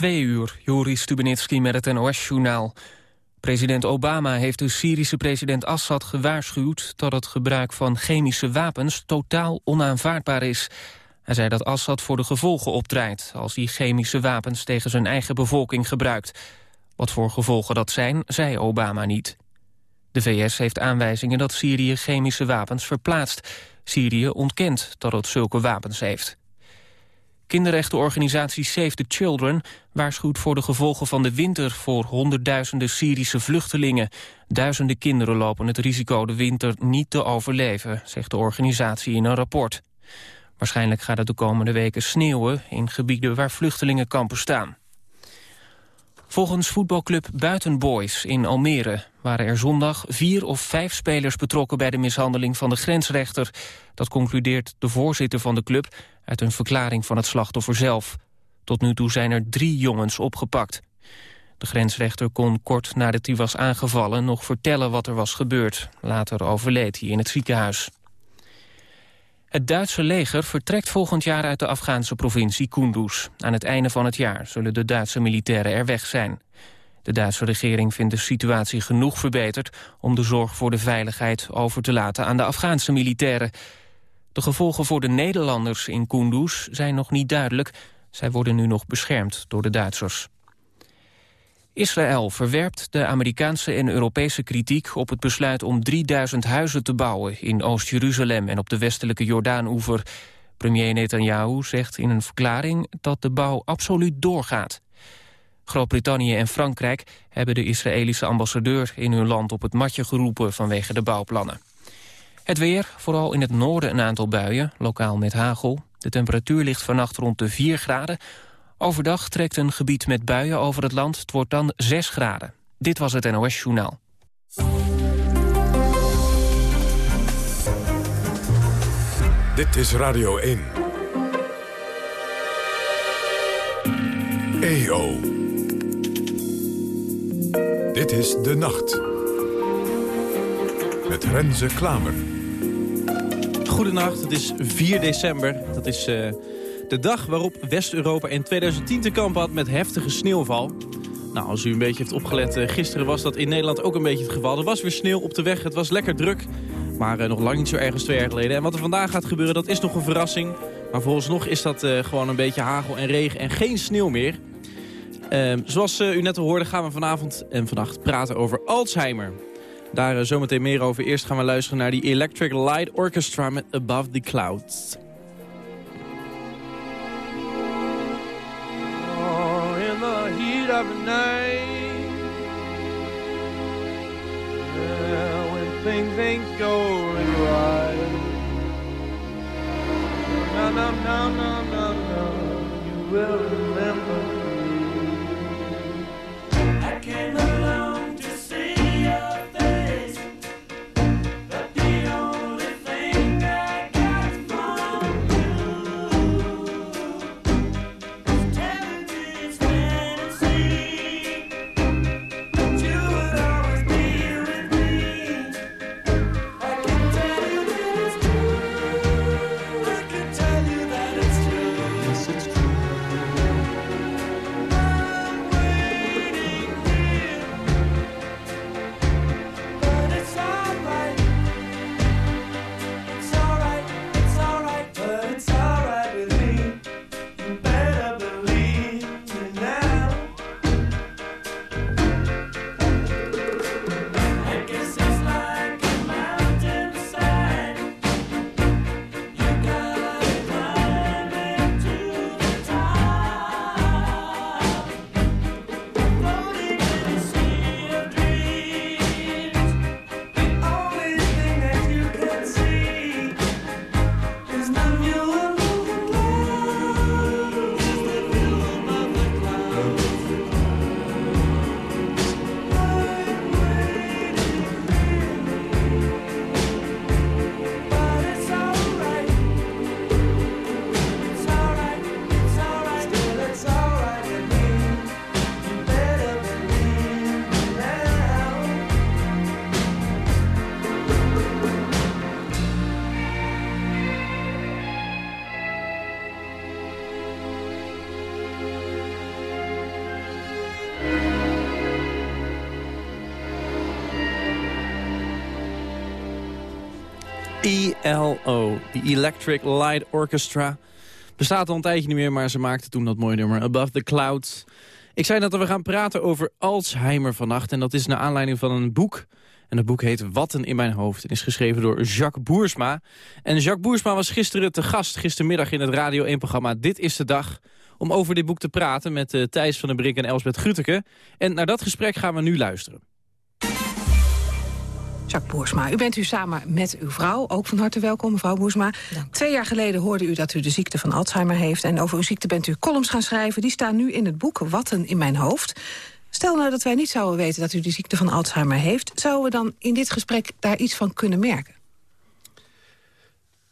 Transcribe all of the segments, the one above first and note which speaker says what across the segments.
Speaker 1: twee uur, Joris Stubenitski met het NOS-journaal. President Obama heeft de Syrische president Assad gewaarschuwd... dat het gebruik van chemische wapens totaal onaanvaardbaar is. Hij zei dat Assad voor de gevolgen opdraait... als hij chemische wapens tegen zijn eigen bevolking gebruikt. Wat voor gevolgen dat zijn, zei Obama niet. De VS heeft aanwijzingen dat Syrië chemische wapens verplaatst. Syrië ontkent dat het zulke wapens heeft. Kinderrechtenorganisatie Save the Children waarschuwt voor de gevolgen van de winter voor honderdduizenden Syrische vluchtelingen. Duizenden kinderen lopen het risico de winter niet te overleven, zegt de organisatie in een rapport. Waarschijnlijk gaat het de komende weken sneeuwen in gebieden waar vluchtelingenkampen staan. Volgens voetbalclub Buitenboys in Almere waren er zondag vier of vijf spelers betrokken bij de mishandeling van de grensrechter. Dat concludeert de voorzitter van de club uit een verklaring van het slachtoffer zelf. Tot nu toe zijn er drie jongens opgepakt. De grensrechter kon kort nadat hij was aangevallen nog vertellen wat er was gebeurd. Later overleed hij in het ziekenhuis. Het Duitse leger vertrekt volgend jaar uit de Afghaanse provincie Kunduz. Aan het einde van het jaar zullen de Duitse militairen er weg zijn. De Duitse regering vindt de situatie genoeg verbeterd... om de zorg voor de veiligheid over te laten aan de Afghaanse militairen. De gevolgen voor de Nederlanders in Kunduz zijn nog niet duidelijk. Zij worden nu nog beschermd door de Duitsers. Israël verwerpt de Amerikaanse en Europese kritiek op het besluit om 3000 huizen te bouwen in Oost-Jeruzalem en op de westelijke Jordaan-oever. Premier Netanyahu zegt in een verklaring dat de bouw absoluut doorgaat. Groot-Brittannië en Frankrijk hebben de Israëlische ambassadeur in hun land op het matje geroepen vanwege de bouwplannen. Het weer, vooral in het noorden een aantal buien, lokaal met hagel. De temperatuur ligt vannacht rond de 4 graden. Overdag trekt een gebied met buien over het land. Het wordt dan 6 graden. Dit was het NOS Journaal.
Speaker 2: Dit is Radio 1. EO. Dit is De Nacht. Met Renze Klamer.
Speaker 3: Goedenacht, het is 4 december. Dat is uh, de dag waarop West-Europa in 2010 te kampen had met heftige sneeuwval. Nou, als u een beetje heeft opgelet, uh, gisteren was dat in Nederland ook een beetje het geval. Er was weer sneeuw op de weg, het was lekker druk. Maar uh, nog lang niet zo erg als twee jaar geleden. En wat er vandaag gaat gebeuren, dat is nog een verrassing. Maar vooralsnog is dat gewoon een beetje hagel en regen en geen sneeuw meer. Ehm, zoals u net al hoorde gaan we vanavond en vannacht praten over Alzheimer. Daar zometeen meer over. Eerst gaan we luisteren naar die Electric Light Orchestra met Above the Clouds.
Speaker 4: Of night. Yeah, When things ain't going right. No, no, no, no, no, no. You will remember
Speaker 3: ELO, de Electric Light Orchestra. Bestaat al een tijdje niet meer, maar ze maakte toen dat mooie nummer Above the Clouds. Ik zei dat we gaan praten over Alzheimer vannacht. En dat is naar aanleiding van een boek. En het boek heet Watten in mijn hoofd. En is geschreven door Jacques Boersma. En Jacques Boersma was gisteren te gast, gistermiddag in het Radio 1-programma Dit is de Dag. Om over dit boek te praten met uh, Thijs van den Brik en Elsbeth Gruteke. En naar dat gesprek gaan we nu luisteren.
Speaker 5: Jacques Boersma, u bent u samen met uw vrouw. Ook van harte welkom, mevrouw Boersma. Twee jaar geleden hoorde u dat u de ziekte van Alzheimer heeft. En over uw ziekte bent u columns gaan schrijven. Die staan nu in het boek Watten in mijn hoofd. Stel nou dat wij niet zouden weten dat u de ziekte van Alzheimer heeft... zouden we dan in dit gesprek daar iets van kunnen merken?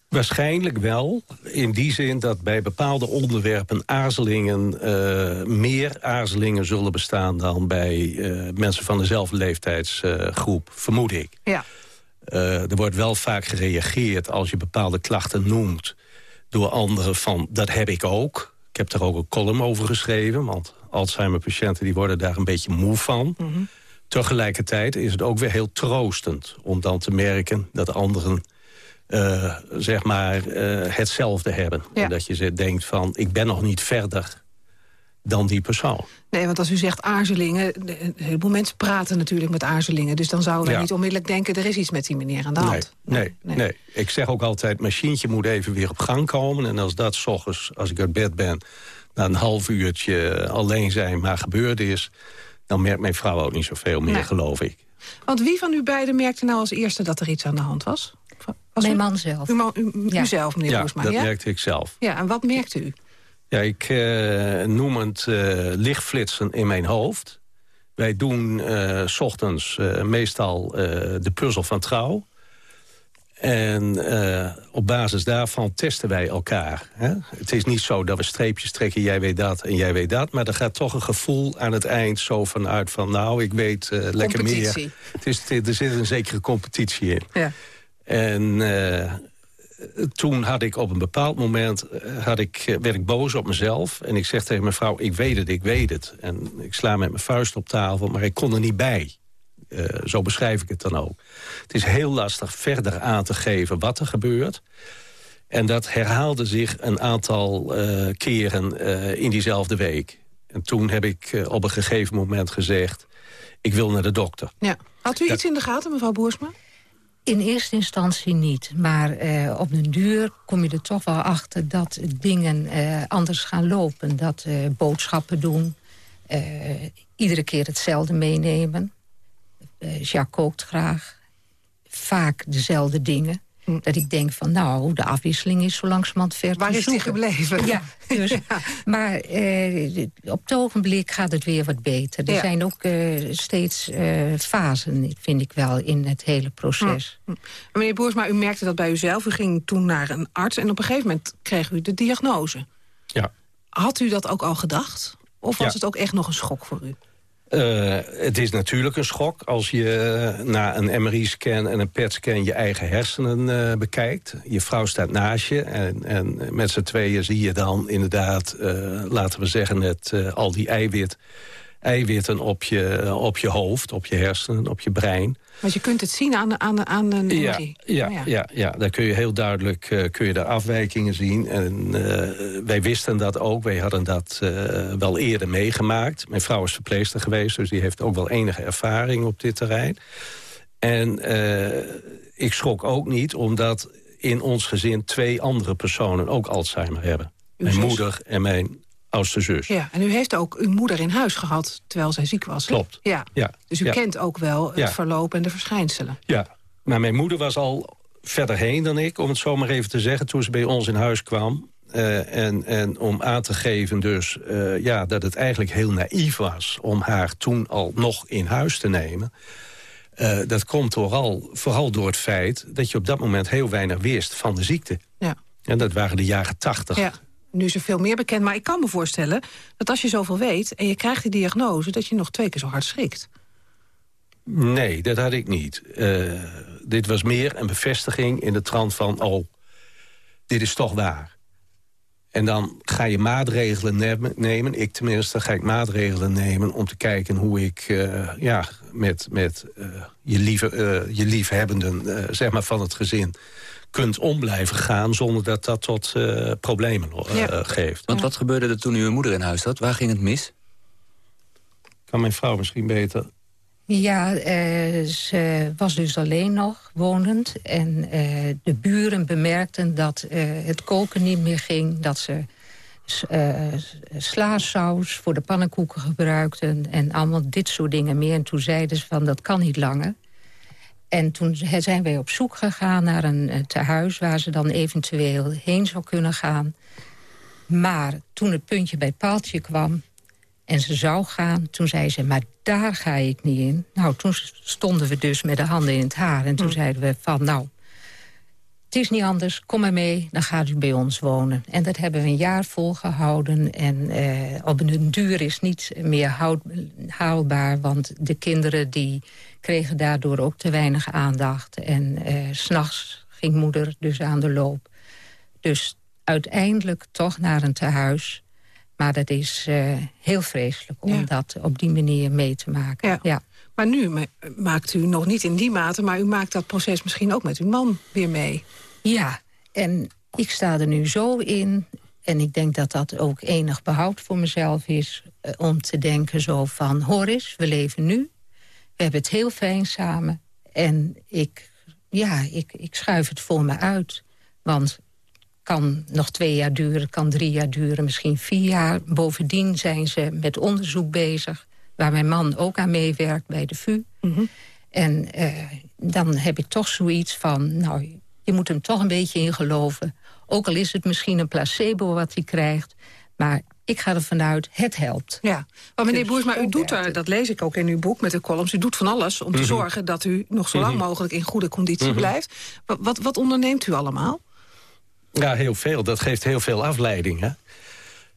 Speaker 6: Waarschijnlijk wel, in die zin dat bij bepaalde onderwerpen aarzelingen, uh, meer aarzelingen zullen bestaan dan bij uh, mensen van dezelfde leeftijdsgroep, uh, vermoed ik.
Speaker 5: Ja.
Speaker 6: er wordt wel vaak gereageerd als je bepaalde klachten noemt door anderen van dat heb ik ook. Ik heb daar ook een column over geschreven, want Alzheimer-patiënten die worden daar een beetje moe van. Mm -hmm. Tegelijkertijd is het ook weer heel troostend om dan te merken dat anderen uh, zeg maar uh, hetzelfde hebben.
Speaker 5: Ja.
Speaker 6: En dat je denkt van, ik ben nog niet verder dan die persoon.
Speaker 5: Nee, want als u zegt aarzelingen... een heleboel mensen praten natuurlijk met aarzelingen... dus dan zouden we
Speaker 6: Ja.
Speaker 5: niet onmiddellijk denken... er is iets met die meneer aan de hand.
Speaker 6: Nee, nee, nee. Ik zeg ook altijd, machientje moet even weer op gang komen. En als dat s ochtends, als ik uit bed ben... na een half uurtje alleen zijn, maar gebeurd is... dan merkt mijn vrouw ook niet zoveel meer,
Speaker 5: Nee.
Speaker 6: geloof ik.
Speaker 5: Want wie van u beiden merkte nou als eerste dat er iets aan de hand was? Was
Speaker 7: Mijn
Speaker 5: u?
Speaker 7: man zelf.
Speaker 5: Man, u,
Speaker 7: Ja.
Speaker 5: Uzelf, meneer
Speaker 6: ja,
Speaker 5: Boersma,
Speaker 6: dat
Speaker 5: ja?
Speaker 6: merkte ik zelf.
Speaker 5: Ja, en wat merkte u?
Speaker 6: Ja, ik eh, noem het eh, lichtflitsen in mijn hoofd. Wij doen eh, s ochtends eh, meestal eh, de puzzel van trouw. En eh, op basis daarvan testen wij elkaar. Hè? Het is niet zo dat we streepjes trekken, jij weet dat en jij weet dat. Maar er gaat toch een gevoel aan het eind zo vanuit van... nou, ik weet eh, lekker meer. Het is, er zit een zekere competitie in.
Speaker 5: Ja.
Speaker 6: En eh, toen had ik op een bepaald moment eh, had ik, eh, werd ik boos op mezelf. En ik zeg tegen mijn vrouw, ik weet het, ik weet het. En ik sla met mijn vuist op tafel, maar ik kon er niet bij. Zo beschrijf ik het dan ook. Het is heel lastig verder aan te geven wat er gebeurt. En dat herhaalde zich een aantal keren in diezelfde week. En toen heb ik op een gegeven moment gezegd... ik wil naar de dokter.
Speaker 5: ja. Had u iets in de gaten, mevrouw Boersma?
Speaker 7: In eerste instantie niet. Maar eh, op den duur kom je er toch wel achter dat dingen eh, anders gaan lopen. Dat eh, boodschappen doen, iedere keer hetzelfde meenemen. Jacques kookt graag. Vaak dezelfde dingen.
Speaker 5: Hm.
Speaker 7: Dat ik denk van, nou, de afwisseling is zo langzamerhand ver
Speaker 5: Waar
Speaker 7: te
Speaker 5: is die gebleven?
Speaker 7: Ja, dus, maar eh, op het ogenblik gaat het weer wat beter. Er
Speaker 5: Ja.
Speaker 7: zijn ook eh, steeds eh, fasen, vind ik wel, in het hele proces.
Speaker 5: Meneer Boersma, u merkte dat bij uzelf. U ging toen naar een arts en op een gegeven moment kreeg u de diagnose.
Speaker 6: Ja.
Speaker 5: Had u dat ook al gedacht? Of was
Speaker 6: Ja.
Speaker 5: het ook echt nog een schok voor u?
Speaker 6: Eh, het is natuurlijk een schok als je eh, na een MRI-scan en een PET-scan je eigen hersenen eh, bekijkt. Je vrouw staat naast je en, en met z'n tweeën zie je dan inderdaad, laten we zeggen, het, al die eiwit, eiwitten op je, op je hoofd, op je hersenen, op je brein.
Speaker 5: Want je kunt het zien aan, aan, aan een
Speaker 6: Ja,
Speaker 5: MRI.
Speaker 6: ja,
Speaker 5: Oh
Speaker 6: ja. Ja, daar kun je heel duidelijk eh, kun je daar afwijkingen zien. En eh, wij wisten dat ook. Wij hadden dat eh, wel eerder meegemaakt. Mijn vrouw is verpleegster geweest, dus die heeft ook wel enige ervaring op dit terrein. En eh, ik schrok ook niet, omdat in ons gezin twee andere personen ook Alzheimer hebben.
Speaker 5: Uw
Speaker 6: mijn
Speaker 5: zus?
Speaker 6: moeder en mijn oudste zus.
Speaker 5: Ja, en u heeft ook uw moeder in huis gehad terwijl zij ziek was. hè?
Speaker 6: Klopt.
Speaker 5: Ja.
Speaker 6: Ja,
Speaker 5: Dus u
Speaker 6: ja.
Speaker 5: kent ook wel het
Speaker 6: Ja.
Speaker 5: verloop en de verschijnselen.
Speaker 6: Ja, maar mijn moeder was al verder heen dan ik, om het zo maar even te zeggen... toen ze bij ons in huis kwam. Eh, en, en om aan te geven dus eh, ja, dat het eigenlijk heel naïef was... om haar toen al nog in huis te nemen. Eh, dat komt vooral, vooral door het feit dat je op dat moment heel weinig wist van de ziekte.
Speaker 5: Ja.
Speaker 6: En dat waren de jaren tachtig.
Speaker 5: Ja. Nu er veel meer bekend, maar ik kan me voorstellen... dat als je zoveel weet en je krijgt die diagnose... dat je nog twee keer zo hard schrikt.
Speaker 6: Nee, dat had ik niet. Eh, dit was meer een bevestiging in de trant van... oh, dit is toch waar. En dan ga je maatregelen nemen. Ik tenminste ga ik maatregelen nemen om te kijken hoe ik eh, ja, met, met eh, je, lieve, je liefhebbenden zeg maar van het gezin kunt om blijven gaan... zonder dat dat tot eh, problemen uh,
Speaker 5: Ja.
Speaker 6: geeft.
Speaker 8: Want wat gebeurde er toen u uw moeder in huis had? Waar ging het mis?
Speaker 6: Kan mijn vrouw misschien beter...
Speaker 7: Ja, eh, ze was dus alleen nog wonend. En eh, de buren bemerkten dat eh, het koken niet meer ging. Dat ze eh, slaasaus voor de pannenkoeken gebruikten. En allemaal dit soort dingen meer. En toen zeiden ze van dat kan niet langer. En toen zijn wij op zoek gegaan naar een eh, tehuis... waar ze dan eventueel heen zou kunnen gaan. Maar toen het puntje bij het paaltje kwam... en ze zou gaan, toen zei ze, maar daar ga ik niet in. Nou, toen stonden we dus met de handen in het haar. En toen zeiden we van, nou, het is niet anders, kom maar mee, dan gaat u bij ons wonen. En dat hebben we een jaar volgehouden. En eh, op een duur is niet meer houd- haalbaar... want de kinderen die kregen daardoor ook te weinig aandacht. En eh, s s'nachts ging moeder dus aan de loop. Dus uiteindelijk toch naar een tehuis. Maar dat is eh, heel vreselijk om
Speaker 5: Ja.
Speaker 7: dat op die manier mee te maken.
Speaker 5: Ja.
Speaker 7: ja.
Speaker 5: Maar nu ma- maakt u nog niet in die mate... maar u maakt dat proces misschien ook met uw man weer mee.
Speaker 7: Ja, en ik sta er nu zo in. En ik denk dat dat ook enig behoud voor mezelf is. eh, om te denken zo van, hoor eens, we leven nu. We hebben het heel fijn samen. En ik, ja, ik, ik schuif het voor me uit. Want kan nog twee jaar duren, kan drie jaar duren, misschien vier jaar. Bovendien zijn ze met onderzoek bezig... waar mijn man ook aan meewerkt bij de VU. En eh, dan heb ik toch zoiets van... nou, je moet hem toch een beetje in geloven. Ook al is het misschien een placebo wat hij krijgt. Maar ik ga ervan uit, het helpt.
Speaker 5: Ja, maar meneer
Speaker 7: Dus
Speaker 5: Boersma, u doet er, dat lees ik ook in uw boek met de columns... u doet van alles om te zorgen dat u nog zo lang mogelijk in goede conditie blijft. Wa- Wat, wat onderneemt u allemaal?
Speaker 6: Ja, heel veel. Dat geeft heel veel afleiding. Hè?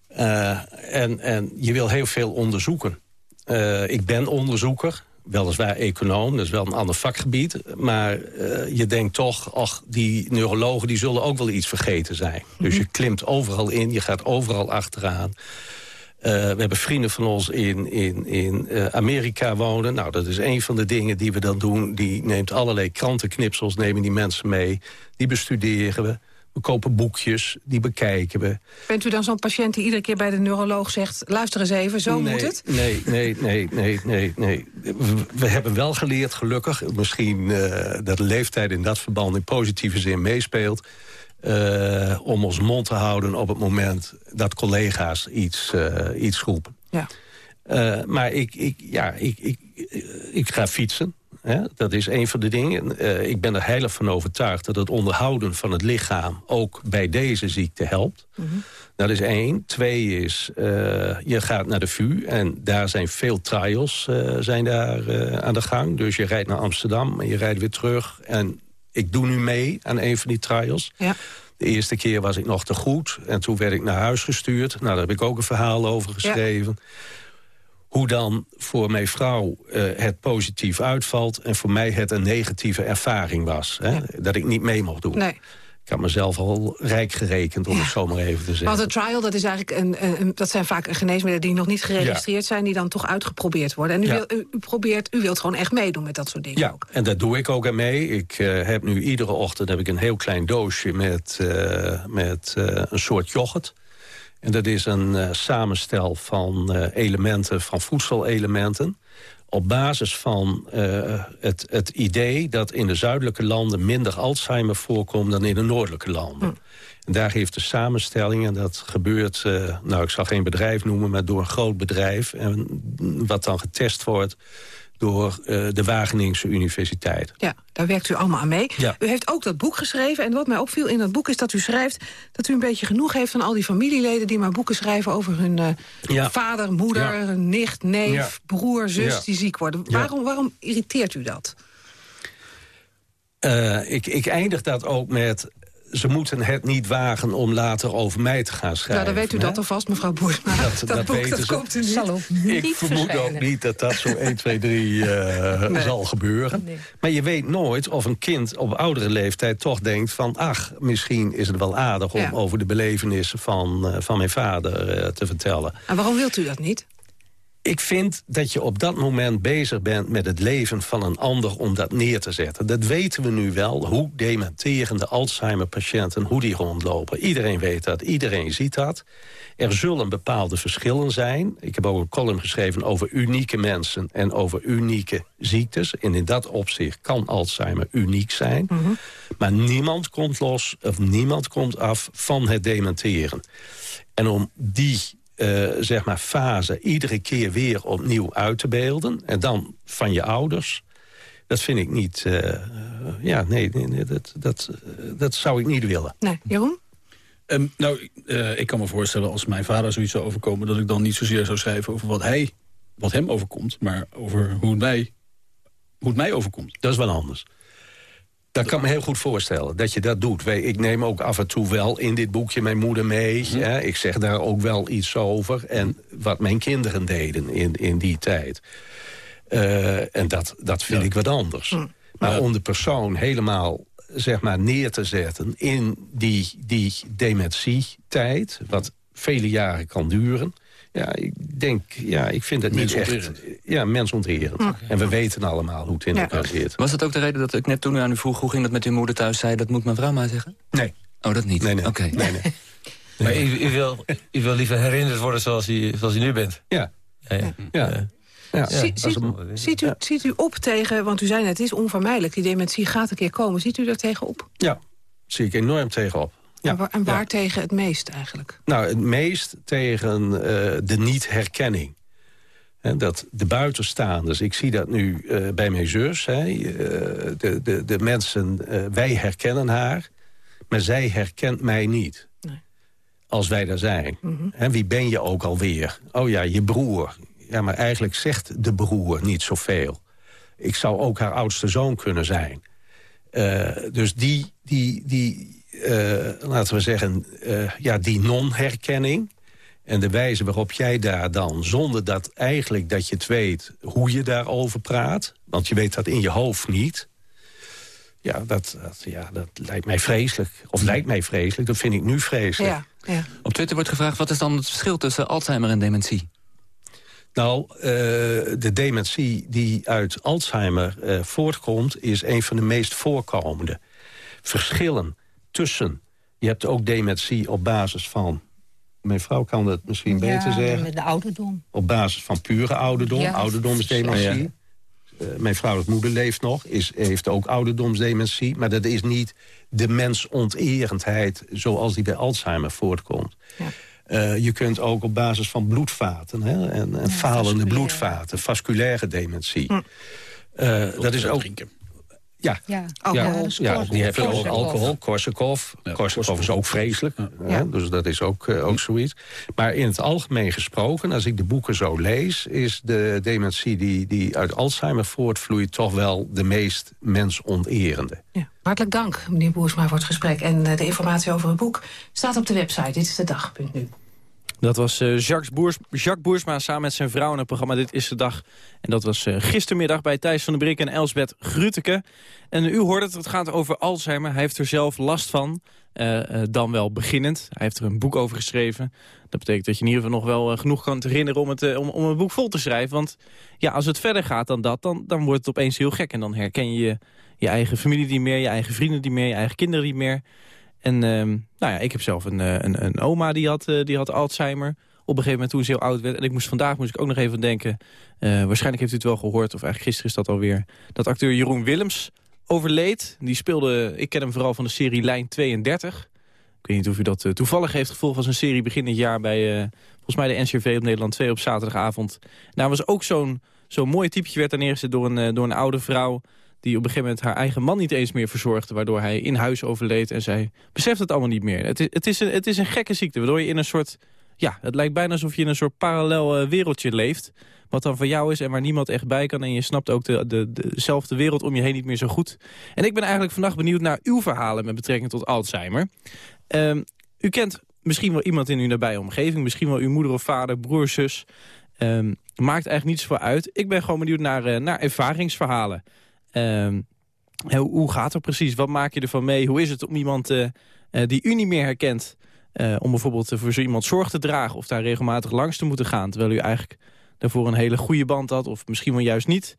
Speaker 6: Eh, en, en je wil heel veel onderzoeken. Eh, ik ben onderzoeker, weliswaar econoom, dat is wel een ander vakgebied. Maar eh, je denkt toch, ach, die neurologen die zullen ook wel iets vergeten zijn. Dus je klimt overal in, je gaat overal achteraan. Eh, we hebben vrienden van ons in, in, in eh, Amerika wonen. Nou, dat is een van de dingen die we dan doen. Die neemt allerlei krantenknipsels, nemen die mensen mee. Die bestuderen we. We kopen boekjes, die bekijken we.
Speaker 5: Bent u dan zo'n patiënt die iedere keer bij de neuroloog zegt... luister eens even, zo
Speaker 6: nee,
Speaker 5: moet het?
Speaker 6: Nee, nee, nee, nee, nee, nee. We, we hebben wel geleerd, gelukkig... misschien eh, dat de leeftijd in dat verband in positieve zin meespeelt... eh, om ons mond te houden op het moment dat collega's iets, eh, iets roepen.
Speaker 5: Ja.
Speaker 6: Maar ik, ik, ja, ik, ik, ik ga fietsen. Hè? Dat is een van de dingen. Eh, ik ben er heilig van overtuigd dat het onderhouden van het lichaam... ook bij deze ziekte helpt. Dat is één. Twee is, eh, je gaat naar de VU en daar zijn veel trials eh, zijn daar, aan de gang. Dus je rijdt naar Amsterdam en je rijdt weer terug. En ik doe nu mee aan een van die trials.
Speaker 5: Ja.
Speaker 6: De eerste keer was ik nog te goed en toen werd ik naar huis gestuurd. Nou, daar heb ik ook een verhaal over geschreven. Hoe dan voor mijn vrouw eh, het positief uitvalt... en voor mij het een negatieve ervaring was. Hè? Dat ik niet mee mocht doen.
Speaker 5: Nee.
Speaker 6: Ik had mezelf al rijk gerekend, om het zo maar even te zeggen.
Speaker 5: Want een trial, dat, is eigenlijk een, een, een- dat zijn vaak geneesmiddelen die nog niet geregistreerd zijn... die dan toch uitgeprobeerd worden. En u, wil, u, probeert, u wilt gewoon echt meedoen met dat soort dingen
Speaker 6: Ja,
Speaker 5: ook.
Speaker 6: en dat doe ik ook aan mee. Ik eh, heb nu iedere ochtend heb ik een heel klein doosje met, eh, met een soort yoghurt. En dat is een eh, samenstel van eh, elementen, van voedselelementen. Op basis van eh, het, het idee dat in de zuidelijke landen minder Alzheimer voorkomt dan in de noordelijke landen. En daar heeft de samenstelling, en dat gebeurt, nou ik zal geen bedrijf noemen, maar door een groot bedrijf. En wat dan getest wordt door eh, de Wageningse Universiteit.
Speaker 5: Ja, daar werkt u allemaal aan mee.
Speaker 6: Ja.
Speaker 5: U heeft ook dat boek geschreven. En wat mij opviel in dat boek is dat u schrijft... dat u een beetje genoeg heeft van al die familieleden... die maar boeken schrijven over hun eh,
Speaker 6: Ja.
Speaker 5: vader, moeder,
Speaker 6: Ja.
Speaker 5: nicht, neef, broer, zus... Die ziek worden. Waarom, waarom irriteert u dat?
Speaker 6: Eh, ik, ik eindig dat ook met... ze moeten het niet wagen om later over mij te gaan schrijven.
Speaker 5: nou, dan weet u
Speaker 6: hè?
Speaker 5: dat alvast, mevrouw Boersma.
Speaker 6: Dat-
Speaker 5: Dat,
Speaker 6: dat
Speaker 5: boek
Speaker 6: weten
Speaker 5: dat
Speaker 6: ze.
Speaker 5: komt u niet.
Speaker 7: Zal ook niet
Speaker 6: Ik vermoed
Speaker 7: verschijnen.
Speaker 6: ook niet dat dat zo 1, 2, 3 eh,
Speaker 5: Nee.
Speaker 6: zal gebeuren.
Speaker 7: Nee.
Speaker 6: Maar je weet nooit of een kind op oudere leeftijd toch denkt van... ach, misschien is het wel aardig om
Speaker 5: Ja.
Speaker 6: over de belevenissen van, eh, van mijn vader eh, te vertellen.
Speaker 5: En waarom wilt u dat niet?
Speaker 6: Ik vind dat je op dat moment bezig bent met het leven van een ander om dat neer te zetten. Dat weten we nu wel, hoe dementerende Alzheimer-patiënten, hoe die rondlopen. Iedereen weet dat, iedereen ziet dat. Er zullen bepaalde verschillen zijn. Ik heb ook een column geschreven over unieke mensen en over unieke ziektes. En in dat opzicht kan Alzheimer uniek zijn. Maar niemand komt los, of niemand komt af van het dementeren. En om die uh, zeg maar fase iedere keer weer opnieuw uit te beelden... en dan van je ouders, dat vind ik niet... Uh, ja, nee, nee, nee dat, dat, dat zou ik niet willen.
Speaker 5: Nee, Jeroen?
Speaker 9: Um, nou, uh, ik kan me voorstellen als mijn vader zoiets zou overkomen... dat ik dan niet zozeer zou schrijven over wat, hij, wat hem overkomt... maar over hoe het, mij, hoe het mij overkomt.
Speaker 6: Dat is wel anders. Dat kan ik me heel goed voorstellen, dat je dat doet. Ik neem ook af en toe wel in dit boekje mijn moeder mee. Mm. Ja, ik zeg daar ook wel iets over. En wat mijn kinderen deden in, in die tijd. Uh, en dat, dat vind ja. ik wat anders. Mm. Maar ja. om de persoon helemaal zeg maar, neer te zetten in die, die dementietijd... wat vele jaren kan duren... Ja, ik denk, ja, ik vind het niet echt... Ja, mensonterend. Okay. En we weten allemaal hoe het in elkaar zit.
Speaker 8: Was dat ook de reden dat ik net toen u aan u vroeg... hoe ging dat met uw moeder thuis, zei... dat moet mijn vrouw maar zeggen?
Speaker 6: Nee.
Speaker 8: Oh, dat niet?
Speaker 6: Nee, nee.
Speaker 8: Oké.
Speaker 6: Okay. Nee, nee.
Speaker 10: maar u, u, wil, u wil liever herinnerd worden zoals u, zoals u nu bent?
Speaker 6: Ja.
Speaker 10: Ja, ja.
Speaker 6: ja.
Speaker 5: Ja, ziet, ziet, ziet, u, ziet u op tegen, want u zei net, het is onvermijdelijk... die dementie gaat een keer komen. Ziet u daar tegen op?
Speaker 6: Ja, zie ik enorm tegenop. Ja,
Speaker 5: en waar, en waar
Speaker 6: ja.
Speaker 5: tegen het meest eigenlijk?
Speaker 6: Nou, het meest tegen uh, de niet-herkenning. dat de buitenstaanders, ik zie dat nu uh, bij mijn zus... Hè, uh, de, de, de mensen, wij herkennen haar... maar zij herkent mij niet.
Speaker 5: Nee.
Speaker 6: Als wij daar zijn.
Speaker 5: Mhm.
Speaker 6: Mm -hmm. wie ben je ook alweer? Oh ja, je broer. Ja, maar eigenlijk zegt de broer niet zoveel. Ik zou ook haar oudste zoon kunnen zijn. dus die... die, die laten we zeggen, uh, ja, die non-herkenning... en de wijze waarop jij daar dan, zonder dat eigenlijk dat je het weet... hoe je daarover praat, want je weet dat in je hoofd niet... ja, dat, dat, ja, dat lijkt mij vreselijk. Of lijkt mij vreselijk, dat vind ik nu vreselijk.
Speaker 5: Ja, ja.
Speaker 8: Op Twitter wordt gevraagd, wat is dan het verschil tussen Alzheimer en dementie?
Speaker 6: Nou, uh, de dementie die uit Alzheimer voortkomt... is een van de meest voorkomende verschillen tussen. Je hebt ook dementie op basis van... Mijn vrouw kan dat misschien
Speaker 7: ja,
Speaker 6: beter zeggen.
Speaker 7: met de ouderdom.
Speaker 6: Op basis van pure ouderdom.
Speaker 7: Ja.
Speaker 6: Ouderdomsdementie.
Speaker 8: Ja.
Speaker 6: Uh, mijn vrouw, moeder, leeft nog. Is, heeft ook ouderdomsdementie. Maar dat is niet de mensonterendheid... zoals die bij Alzheimer voortkomt.
Speaker 5: Ja.
Speaker 6: Uh, je kunt ook op basis van bloedvaten... Hè, en, en
Speaker 7: Ja,
Speaker 6: falende
Speaker 7: vasculaire.
Speaker 6: bloedvaten, vasculaire dementie.
Speaker 5: Hm.
Speaker 6: Uh, dat is ook...
Speaker 9: Drinken.
Speaker 6: Ja,
Speaker 7: Ja,
Speaker 5: Alcohol.
Speaker 6: ja, die hebben ook alcohol, Korsakoff.
Speaker 9: Ja,
Speaker 6: Korsakoff is ook vreselijk,
Speaker 5: Ja.
Speaker 6: hè, dus dat is ook, uh, ook zoiets. Maar in het algemeen gesproken, als ik de boeken zo lees... is de dementie die, die uit Alzheimer voortvloeit... toch wel de meest mensonterende.
Speaker 5: Ja. Hartelijk dank, meneer Boersma, voor het gesprek. En uh, de informatie over het boek staat op de website. Dit is de dag.nu.
Speaker 3: Dat was uh, Jacques, Boers, Jacques Boersma samen met zijn vrouw in het programma Dit is de Dag. En dat was uh, gistermiddag bij Thijs van der Brik en Elsbeth Gruteke. En u hoort het, het gaat over Alzheimer. Hij heeft er zelf last van, uh, dan wel beginnend. Hij heeft er een boek over geschreven. Dat betekent dat je in ieder geval nog wel genoeg kan herinneren om, het, om, om een boek vol te schrijven. Want ja, als het verder gaat dan dat, dan, dan wordt het opeens heel gek. En dan herken je je eigen familie niet meer, je eigen vrienden niet meer, je eigen kinderen niet meer... En uh, nou ja, ik heb zelf een, een, een oma die had, uh, die had Alzheimer. Op een gegeven moment toen ze heel oud werd. En ik moest vandaag moest ik ook nog even denken. Uh, waarschijnlijk heeft u het wel gehoord. Of eigenlijk gisteren is dat alweer. Dat acteur Jeroen Willems overleed. Die speelde, ik ken hem vooral van de serie Lijn 32. Ik weet niet of u dat toevallig heeft gevolgd. was een serie begin dit jaar bij volgens mij de NCRV op Nederland 2 op zaterdagavond. Nou was ook zo'n zo'n mooi typetje werd daar neergezet door een, door een oude vrouw die op een gegeven moment haar eigen man niet eens meer verzorgde... waardoor hij in huis overleed en zij beseft het allemaal niet meer. Het is, het is, een, het is een gekke ziekte, waardoor je in een soort... Ja, het lijkt bijna alsof je in een soort parallel uh, wereldje leeft... wat dan van jou is en waar niemand echt bij kan... en je snapt ook de, de, de, dezelfde wereld om je heen niet meer zo goed. En ik ben eigenlijk vandaag benieuwd naar uw verhalen... met betrekking tot Alzheimer. Um, u kent misschien wel iemand in uw nabije omgeving... misschien wel uw moeder of vader, broer, zus... Um, maakt eigenlijk niets voor uit. Ik ben gewoon benieuwd naar, uh, naar ervaringsverhalen... Um, hoe, gaat het precies? Wat maak je ervan mee? Hoe is het om iemand uh, uh, die u niet meer herkent... Uh, om bijvoorbeeld voor zo iemand zorg te dragen... of daar regelmatig langs te moeten gaan... terwijl u eigenlijk daarvoor een hele goede band had... of misschien wel juist niet.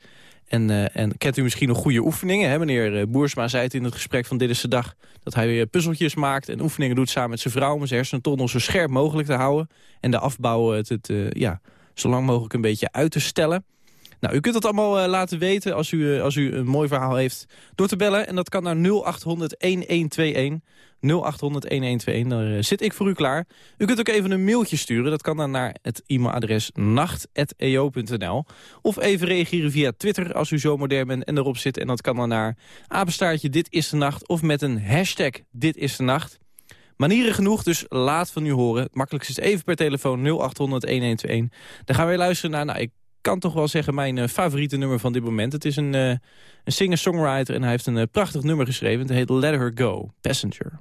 Speaker 3: En, eh, en kent u misschien nog goede oefeningen? Hè? Meneer eh, Boersma zei het in het gesprek van Dit is de Dag... dat hij weer puzzeltjes maakt en oefeningen doet samen met zijn vrouw... om zijn hersentunnel zo scherp mogelijk te houden... en de afbouw het, het eh, ja, zo lang mogelijk een beetje uit te stellen. Nou, u kunt dat allemaal eh, laten weten als u, eh, als u een mooi verhaal heeft door te bellen. En dat kan naar 0800-1121. 0800-1121, daar eh, zit ik voor u klaar. U kunt ook even een mailtje sturen. Dat kan dan naar het e-mailadres nacht.eo.nl. Of even reageren via Twitter als u zo modern bent en erop zit. En dat kan dan naar apenstaartje dit is de nacht. Of met een hashtag dit is de nacht. Manieren genoeg, dus laat van u horen. Het makkelijkste is even per telefoon 0800-1121. Dan gaan we luisteren naar, nou, ik kan toch wel zeggen, mijn uh, favoriete nummer van dit moment. Het is een, uh, een singer-songwriter en hij heeft een uh, prachtig nummer geschreven. Het heet Let Her Go, Passenger.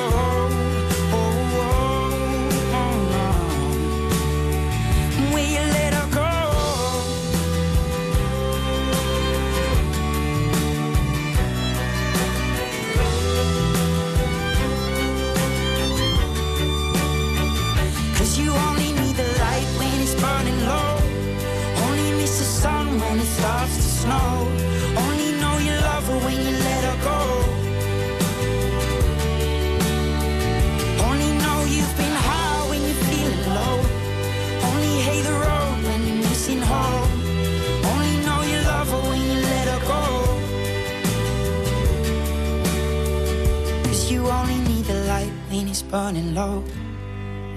Speaker 11: Burning low.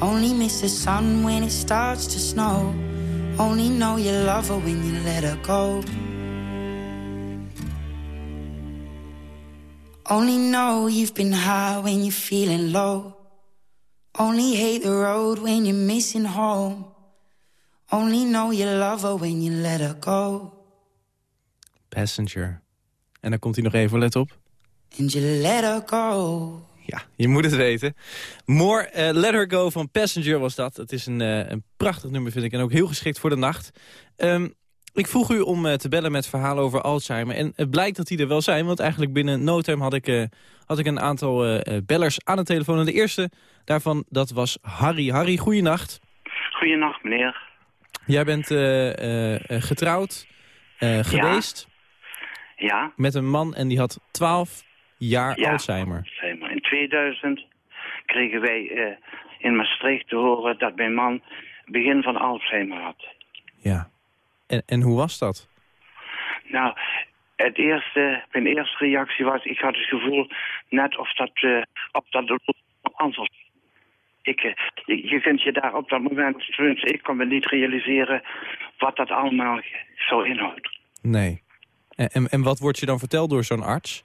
Speaker 11: Only miss the sun when it starts to snow. Only know you love her when you let her go. Only know you've been high when you're feeling low. Only hate the road when you're missing home. Only know you love her when you let her go.
Speaker 3: Passenger. En dan komt hij nog even, let op.
Speaker 11: and you let her go.
Speaker 3: Ja, je moet het weten. More eh, Let Her Go van Passenger was dat. Het is een, eh, een prachtig nummer, vind ik. En ook heel geschikt voor de nacht. Ehm, ik vroeg u om eh, te bellen met verhalen over Alzheimer. En het blijkt dat die er wel zijn. Want eigenlijk binnen no time had ik, had ik een aantal bellers aan de telefoon. En de eerste daarvan, dat was Harry. Harry, goeienacht.
Speaker 12: Goeienacht, meneer.
Speaker 3: Jij bent getrouwd geweest
Speaker 12: Ja,
Speaker 3: met een man en die had 12 jaar
Speaker 12: Ja.
Speaker 3: Alzheimer.
Speaker 12: Zeg maar. In 2000 kregen wij eh, in Maastricht te horen dat mijn man begin van Alzheimer had.
Speaker 3: Ja. En, en hoe was dat?
Speaker 12: Nou, het eerste, mijn eerste reactie was, ik had het gevoel net of dat, eh of dat anders ik, eh, je, kunt je daar op dat moment, tenminste ik kon me niet realiseren wat dat allemaal zou inhouden.
Speaker 3: Nee. En, en, en wat wordt je dan verteld door zo'n arts?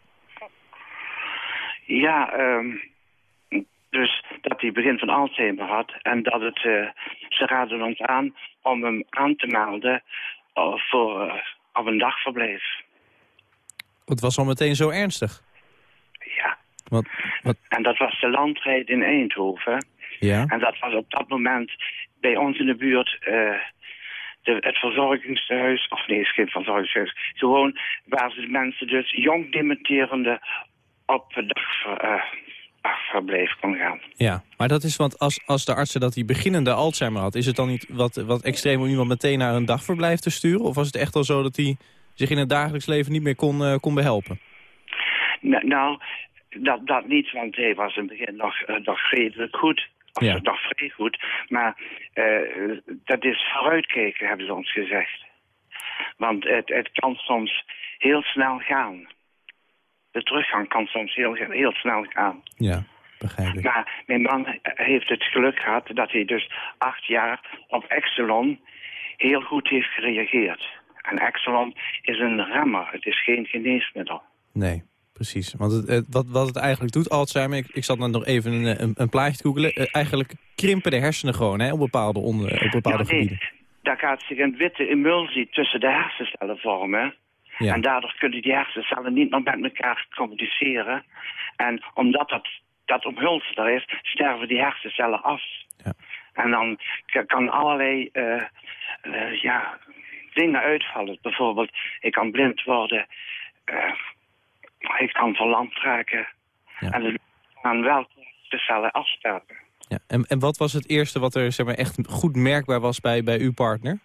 Speaker 12: Ja, ehm, dus dat hij begin van Alzheimer had en dat het, eh, ze raden ons aan om hem aan te melden eh, voor eh, op een dagverblijf.
Speaker 3: Het was al meteen zo ernstig.
Speaker 12: Ja.
Speaker 3: Wat, wat,
Speaker 12: En dat was de landrijd in Eindhoven.
Speaker 3: ja?
Speaker 12: En dat was op dat moment bij ons in de buurt de, het verzorgingshuis, of nee, het is geen verzorgingshuis. Gewoon waar ze de mensen dus jong dementerende op het dagver, eh, dagverblijf kon gaan.
Speaker 3: Ja, maar dat is, want als, als de artsen dat hij beginnende Alzheimer had... is het dan niet wat, wat extreem om iemand meteen naar een dagverblijf te sturen? Of was het echt al zo dat hij zich in het dagelijks leven niet meer kon, eh, kon behelpen?
Speaker 12: Nou, nou, dat, dat niet, want hij was in het begin nog, eh, nog redelijk goed. Of
Speaker 3: Ja.
Speaker 12: nog vrij goed. Maar dat is vooruitkijken, hebben ze ons gezegd. Want het, het kan soms heel snel gaan. De teruggang kan soms heel, heel snel gaan.
Speaker 3: Ja, begrijp ik.
Speaker 12: Maar mijn man heeft het geluk gehad dat hij dus acht jaar op Exelon heel goed heeft gereageerd. En Exelon is een remmer, het is geen geneesmiddel.
Speaker 3: Nee, precies. Want het, het- wat, wat het eigenlijk doet, Alzheimer... ik, ik zat net nog even een, een, een plaatje te googelen... eh, eigenlijk krimpen de hersenen gewoon hè, op bepaalde, onder, op bepaalde
Speaker 12: nee,
Speaker 3: gebieden.
Speaker 12: daar gaat zich een witte emulsie tussen de hersencellen vormen.
Speaker 3: Ja.
Speaker 12: En daardoor kunnen die hersencellen niet meer met elkaar communiceren. En omdat dat, dat omhulsd er is, sterven die hersencellen af.
Speaker 3: Ja.
Speaker 12: En dan kan allerlei eh, eh, ja, dingen uitvallen. Bijvoorbeeld, ik kan blind worden. eh, ik kan verlamd raken.
Speaker 3: Ja.
Speaker 12: En er gaan wel de cellen afsterven.
Speaker 3: Ja. En, en wat was het eerste wat er zeg maar, echt goed merkbaar was bij, bij uw partner?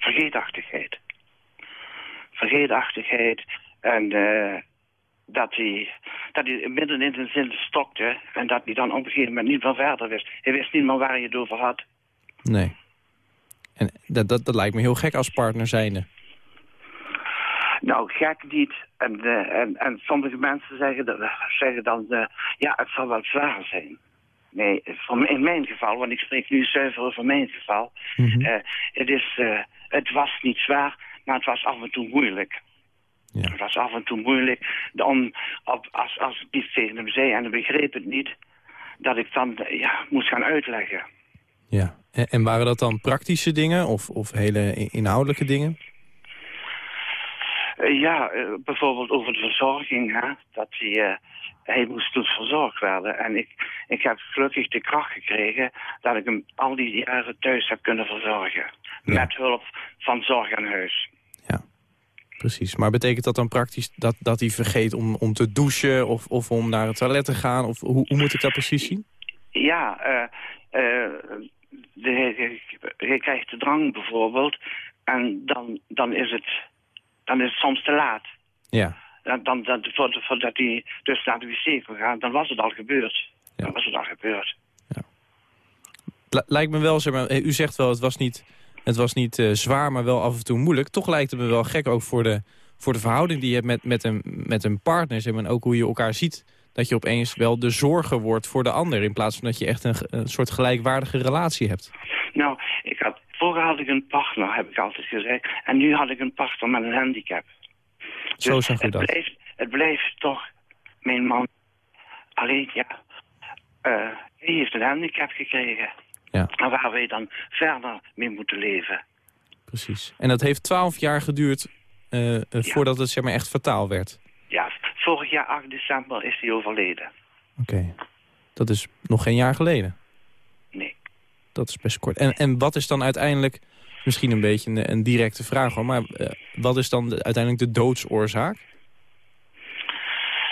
Speaker 12: vergeetachtigheid. Vergeetachtigheid en eh, dat, hij, dat hij midden in zijn zin stokte en dat hij dan op een gegeven moment niet meer verder wist. Hij wist niet meer waar hij het over had.
Speaker 3: Nee. En dat, dat, dat lijkt me heel gek als partner zijnde.
Speaker 12: Nou, gek niet. En, eh, en, en sommige mensen zeggen, dat- zeggen dan, eh, ja, het zal wel zwaar zijn. Nee, in mijn geval, want ik spreek nu zuiver over mijn geval. eh, het, is, het was niet zwaar, maar het was af en toe moeilijk.
Speaker 3: Ja.
Speaker 12: Het was af en toe moeilijk. Op, als, als ik iets tegen hem zei en hij begreep het niet, dat ik dan eh, ja, moest gaan uitleggen.
Speaker 3: Ja. En, en waren dat dan praktische dingen of, of hele inhoudelijke dingen?
Speaker 12: Eh, ja, eh, bijvoorbeeld over de verzorging, hè, dat hij, hij moest toen verzorgd worden. En ik, ik heb gelukkig de kracht gekregen dat ik hem al die jaren thuis heb kunnen verzorgen. Met hulp van zorg aan huis.
Speaker 3: Precies. Maar betekent dat dan praktisch dat, dat hij vergeet om, om te douchen of, of om naar het toilet te gaan? Of hoe, hoe moet ik dat precies zien?
Speaker 12: Ja, eh, eh, de, hij, hij krijgt de drang bijvoorbeeld. En dan, dan, is het, dan is het soms te laat.
Speaker 3: Ja.
Speaker 12: Dan, dan, dan, voordat, voordat hij dus naar de wc kon gaan, dan was het al gebeurd. Dan was het al gebeurd.
Speaker 3: Li- Lijkt me wel, zeg maar, eh, u zegt wel het was niet, het was niet eh, zwaar, maar wel af en toe moeilijk. Toch lijkt het me wel gek ook voor de, voor de verhouding die je hebt met, met, een, met een partner. Zeg maar, en ook hoe je elkaar ziet. Dat je opeens wel de zorger wordt voor de ander. In plaats van dat je echt een, soort gelijkwaardige relatie hebt.
Speaker 12: Nou, ik had, vroeger had ik een partner, heb ik altijd gezegd. En nu had ik een partner met een handicap.
Speaker 3: Zo zag u
Speaker 12: het
Speaker 3: dat.
Speaker 12: Blijft, het blijft toch mijn man. Alleen, ja, eh, hij heeft een handicap gekregen.
Speaker 3: Ja.
Speaker 12: En waar wij dan verder mee moeten leven.
Speaker 3: Precies. En dat heeft twaalf jaar geduurd eh, eh, voordat het zeg maar, echt fataal werd.
Speaker 12: Ja, vorig jaar 8 december is hij overleden.
Speaker 3: Oké. Dat is nog geen jaar geleden.
Speaker 12: Nee.
Speaker 3: Dat is best kort. En, en wat is dan uiteindelijk, misschien een beetje een, een directe vraag hoor, maar eh, wat is dan de- uiteindelijk de doodsoorzaak?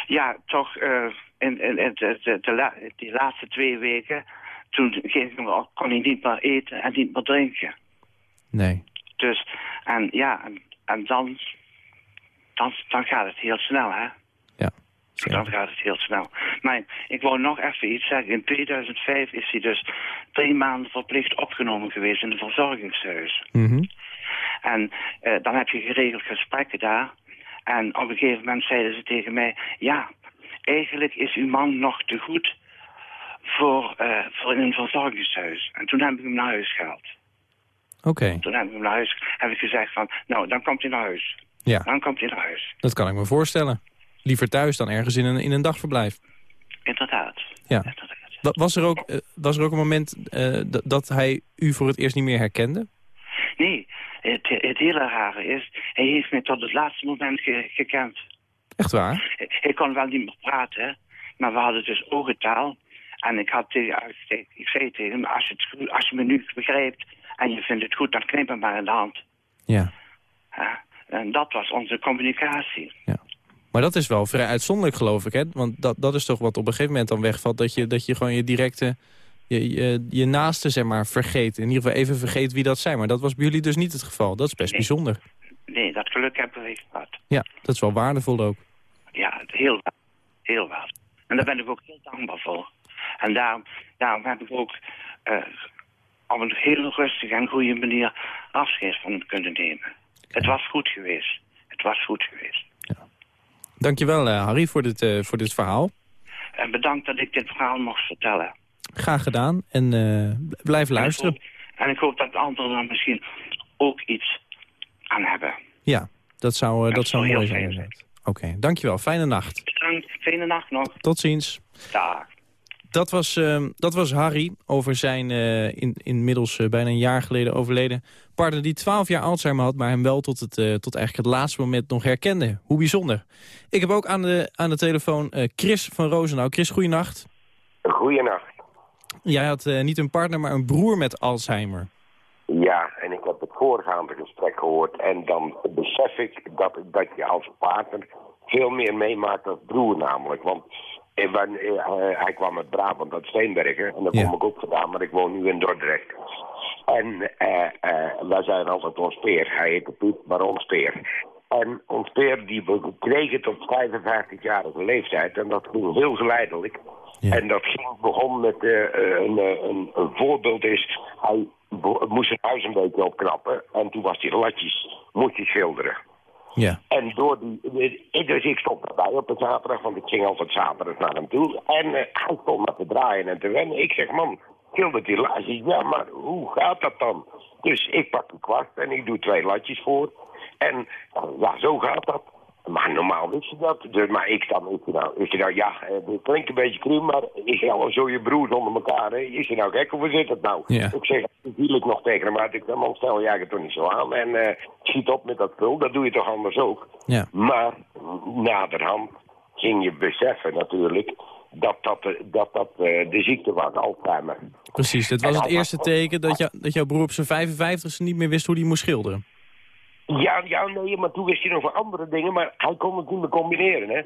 Speaker 12: Ja, toch eh, in, in, in de, de, de die laatste twee weken... toen ging, ik- kon hij niet meer eten en niet meer drinken.
Speaker 3: Nee.
Speaker 12: Dus, en ja, en, en dan, dan, dan gaat het heel snel, hè?
Speaker 3: Ja.
Speaker 12: Dan gaat het heel snel. Maar ik wou nog even iets zeggen. In 2005 is hij dus drie maanden verplicht opgenomen geweest in een verzorgingshuis.
Speaker 3: Mhm.
Speaker 12: En eh, dan heb je geregeld gesprekken daar. En op een gegeven moment zeiden ze tegen mij... ja, eigenlijk is uw man nog te goed voor, eh, voor in een verzorgingshuis. En toen heb ik hem naar huis gehaald.
Speaker 3: Oké.
Speaker 12: Toen heb ik hem naar huis heb ik gezegd van... nou, dan komt hij naar huis.
Speaker 3: Ja.
Speaker 12: Dan komt hij naar huis.
Speaker 3: Dat kan ik me voorstellen. Liever thuis dan ergens in een, in een dagverblijf.
Speaker 12: Inderdaad.
Speaker 3: Ja. Wa- Was er ook, eh, was er ook een moment eh, dat- hij u voor het eerst niet meer herkende?
Speaker 12: Nee, het, het hele rare is... hij heeft mij tot het laatste moment ge- gekend.
Speaker 3: Echt waar?
Speaker 12: Ik, kon wel niet meer praten, maar we hadden dus ogentaal. En ik, had tegen, ik, ik zei tegen hem, als je, het, als je me nu begrijpt en je vindt het goed, dan knip me maar in de hand.
Speaker 3: Ja.
Speaker 12: Ja, en dat was onze communicatie.
Speaker 3: Maar dat is wel vrij uitzonderlijk, geloof ik. Hè? Want dat, dat is toch wat op een gegeven moment dan wegvalt. Dat je, dat je gewoon je directe, je, je, je naaste, zeg maar, vergeet. In ieder geval even vergeet wie dat zijn. Maar dat was bij jullie dus niet het geval. Dat is best bijzonder.
Speaker 12: Nee, dat geluk hebben we gehad.
Speaker 3: Ja, dat is wel waardevol ook.
Speaker 12: Ja, heel. Heel waar. En daar ben ik ook heel dankbaar voor. En daarom, daarom heb ik ook eh, op een hele rustige en goede manier afscheid van kunnen nemen. Het was goed geweest. Het was goed geweest.
Speaker 3: Dankjewel, eh Harry, voor dit, eh, voor dit verhaal.
Speaker 12: En bedankt dat ik dit verhaal mocht vertellen.
Speaker 3: Graag gedaan. En blijf luisteren.
Speaker 12: En ik hoop dat anderen er misschien ook iets aan hebben.
Speaker 3: Ja, dat zou, dat zou mooi
Speaker 12: heel
Speaker 3: zijn. Oké, dankjewel. Fijne nacht.
Speaker 12: Bedankt. Fijne nacht nog.
Speaker 3: Tot ziens.
Speaker 12: Dag.
Speaker 3: Dat was, ehm, dat was Harry over zijn eh, in, inmiddels eh, bijna een jaar geleden overleden partner die 12 jaar Alzheimer had, maar hem wel tot, het, eh, tot eigenlijk het laatste moment nog herkende. Hoe bijzonder. Ik heb ook aan de, aan de telefoon Chris van Roosendaal. Chris, goeienacht.
Speaker 13: Goeienacht.
Speaker 3: Jij had niet een partner, maar een broer met Alzheimer.
Speaker 13: Ja, en ik heb het voorgaande gesprek gehoord. En dan besef ik dat, dat je als partner veel meer meemaakt als broer namelijk. Want eh, wanneer, hij kwam uit Brabant, uit Steenbergen. En dat
Speaker 3: Ja.
Speaker 13: kom ik ook gedaan, maar ik woon nu in Dordrecht. En eh, eh, wij zijn altijd ons peer. Hij heette Piet, maar ons peer. En ons peer die we kregen tot 55-jarige leeftijd. En dat ging heel geleidelijk. En dat ging, begon met een, een, een voorbeeld is... Hij moest zijn huis een beetje opknappen. En toen was hij latjes, moest hij schilderen.
Speaker 3: Ja.
Speaker 13: En door die, dus ik stond erbij op een zaterdag, want ik ging altijd zaterdag naar hem toe. En eh, hij stond maar te draaien en te wennen. Ik zeg, man, schildert die latjes. Ja, maar hoe gaat dat dan? Dus ik pak een kwast en ik doe twee latjes voor. En ja, zo gaat dat. Maar normaal wist je dat. Dus, maar ik sta ik nou, is je nou, ja, eh, het klinkt een beetje cru, maar is je nou zo je broers onder elkaar, hè? Is je nou gek of hoe zit het nou?
Speaker 3: Ja.
Speaker 13: Ik zeg natuurlijk nog tegen hem uit, ik zeg, man, stel jij het toch niet zo aan en eh, schiet op met dat pul, dat doe je toch anders ook?
Speaker 3: Ja.
Speaker 13: Maar naderhand ging je beseffen natuurlijk dat dat, eh, dat, dat de ziekte was, Alzheimer.
Speaker 3: Precies, dit was het eerste teken dat, jou, dat jouw broer op zijn 55ste niet meer wist hoe hij moest schilderen.
Speaker 13: Ja, ja, nee, maar toen wist hij nog voor andere dingen, maar hij kon het niet meer combineren, hè?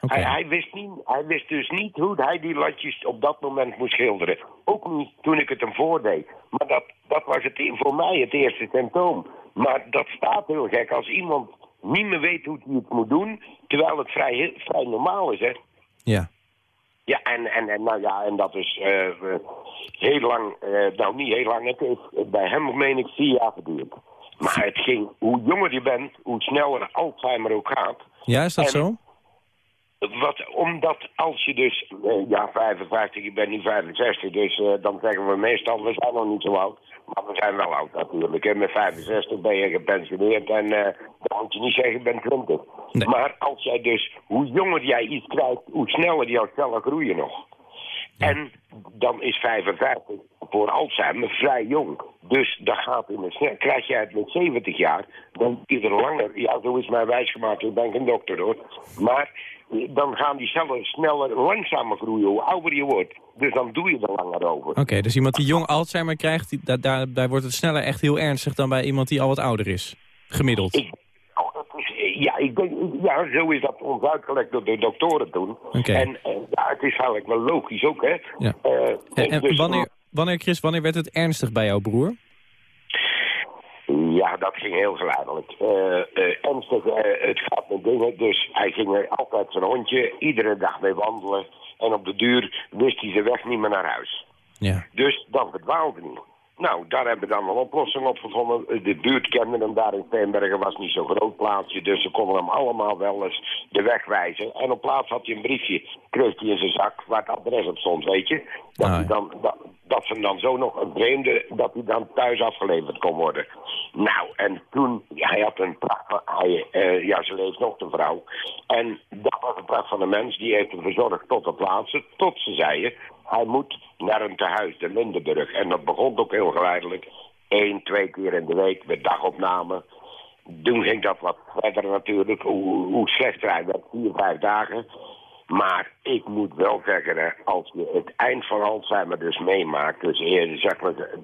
Speaker 13: Hij, hij, wist niet, hij wist dus niet hoe hij die latjes op dat moment moest schilderen. Ook niet toen ik het hem voordeed. Maar dat, dat was het, voor mij het eerste symptoom. Maar dat staat heel gek als iemand niet meer weet hoe hij het moet doen, terwijl het vrij, vrij normaal is, hè?
Speaker 3: Ja.
Speaker 13: Ja, en, en, en, nou ja, en dat is eh, eh, heel lang, eh, nou niet heel lang, het heeft bij hem, meen ik, vier jaar geduurd. Maar het ging, hoe jonger je bent, hoe sneller Alzheimer ook gaat.
Speaker 3: Ja, is dat
Speaker 13: En-
Speaker 3: zo?
Speaker 13: Wat, omdat als je dus, eh, ja 55, ik ben nu 65, dus eh, dan zeggen we meestal, we zijn nog niet zo oud. Maar we zijn wel oud natuurlijk. En met 65 ben je gepensioneerd en eh, dan moet je niet zeggen, ik ben 20. Maar als jij dus, hoe jonger jij iets krijgt, hoe sneller jouw cellen groeien nog. En dan is 55 voor Alzheimer vrij jong. Dus dan gaat in een. Krijg jij het met 70 jaar, dan is er langer. Ja, zo is mij wijsgemaakt, ik ben geen dokter hoor. Maar dan gaan die cellen sneller, langzamer groeien hoe ouder je wordt. Dus dan doe je er langer over.
Speaker 3: Oké, dus iemand die jong Alzheimer krijgt, die, daar, daar, daar wordt het sneller echt heel ernstig dan bij iemand die al wat ouder is. Gemiddeld.
Speaker 13: Ik, dat ja, ik denk, ja, zo is dat ons uitgelegd door de doktoren toen.
Speaker 3: Oké.
Speaker 13: En eh, ja, het is eigenlijk wel logisch ook, hè.
Speaker 3: Ja.
Speaker 13: Eh,
Speaker 3: En, en
Speaker 13: dus-
Speaker 3: wanneer, wanneer, Chris, wanneer werd het ernstig bij jouw broer?
Speaker 13: Ja, dat ging heel geleidelijk. Eh, ernstig, het gaat met dingen. Dus hij ging er altijd zijn hondje iedere dag mee wandelen. En op de duur wist hij zijn weg niet meer naar huis.
Speaker 3: Ja.
Speaker 13: Dus dan verdwaalde hij. Nou, daar hebben we dan een oplossing op gevonden. De buurt kende hem daar in Steenbergen, was niet zo'n groot plaatsje. Dus ze konden hem allemaal wel eens de weg wijzen. En op plaats had hij een briefje, kreeg hij in zijn zak, waar het adres op stond, weet je. Dat,
Speaker 3: Ah,
Speaker 13: hij dan, dat, dat ze hem dan zo nog een vreemde, dat hij dan thuis afgeleverd kon worden. Nou, en toen, hij had een pracht van, hij, eh, ja, ze leeft nog, de vrouw. En dat was een pracht van een mens, die heeft hem verzorgd tot het laatste, tot ze zeiden, hij moet naar een tehuis, de Lindenburg. En dat begon ook heel geleidelijk. Eén, twee keer in de week met dagopname. Toen ging dat wat verder natuurlijk, hoe, hoe slechter hij werd, vier, vijf dagen. Maar ik moet wel zeggen, als je het eind van Alzheimer dus meemaakt, dus eerder, zeg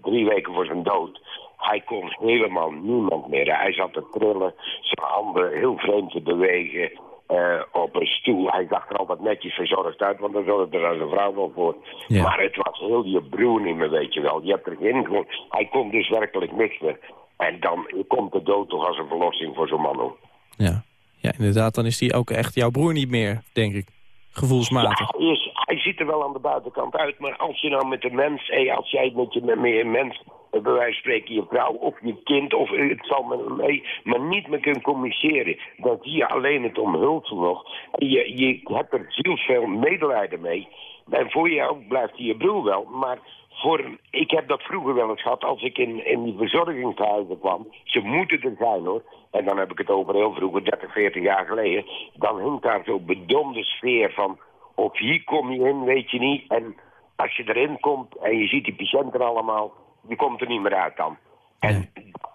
Speaker 13: drie weken voor zijn dood, hij kon helemaal niemand meer. Hij zat te trillen, zijn handen heel vreemd te bewegen. Eh, op een stoel. Hij zag er altijd netjes verzorgd uit, want daar zorgde er zijn vrouw wel voor.
Speaker 3: Ja.
Speaker 13: Maar het was heel je broer niet meer, weet je wel. Je hebt er geen... Hij kon dus werkelijk niks meer. En dan komt de dood toch als een verlossing voor zo'n man. hoor.
Speaker 3: Ja. ja, inderdaad, dan is hij ook echt jouw broer niet meer, denk ik. Gevoelsmatig.
Speaker 13: Ja, hij, is, hij ziet er wel aan de buitenkant uit, maar als je nou met een mens, hey, als jij met je met een mens, eh, bij wijze van spreken je vrouw of je kind, of eh, het zal met hem mee, maar niet meer kunt communiceren, dan zie je alleen het omhulsel nog. Je, je hebt er zielsveel medelijden mee. En voor jou blijft je broer wel, maar voor ik heb dat vroeger wel eens gehad als ik in, in die verzorgingshuizen kwam. Ze moeten er zijn hoor. En dan heb ik het over heel vroeger, 30, 40 jaar geleden. Dan hing daar zo'n bedomde sfeer van... of hier kom je in, weet je niet. En als je erin komt en je ziet die patiënten allemaal... je komt er niet meer uit dan. En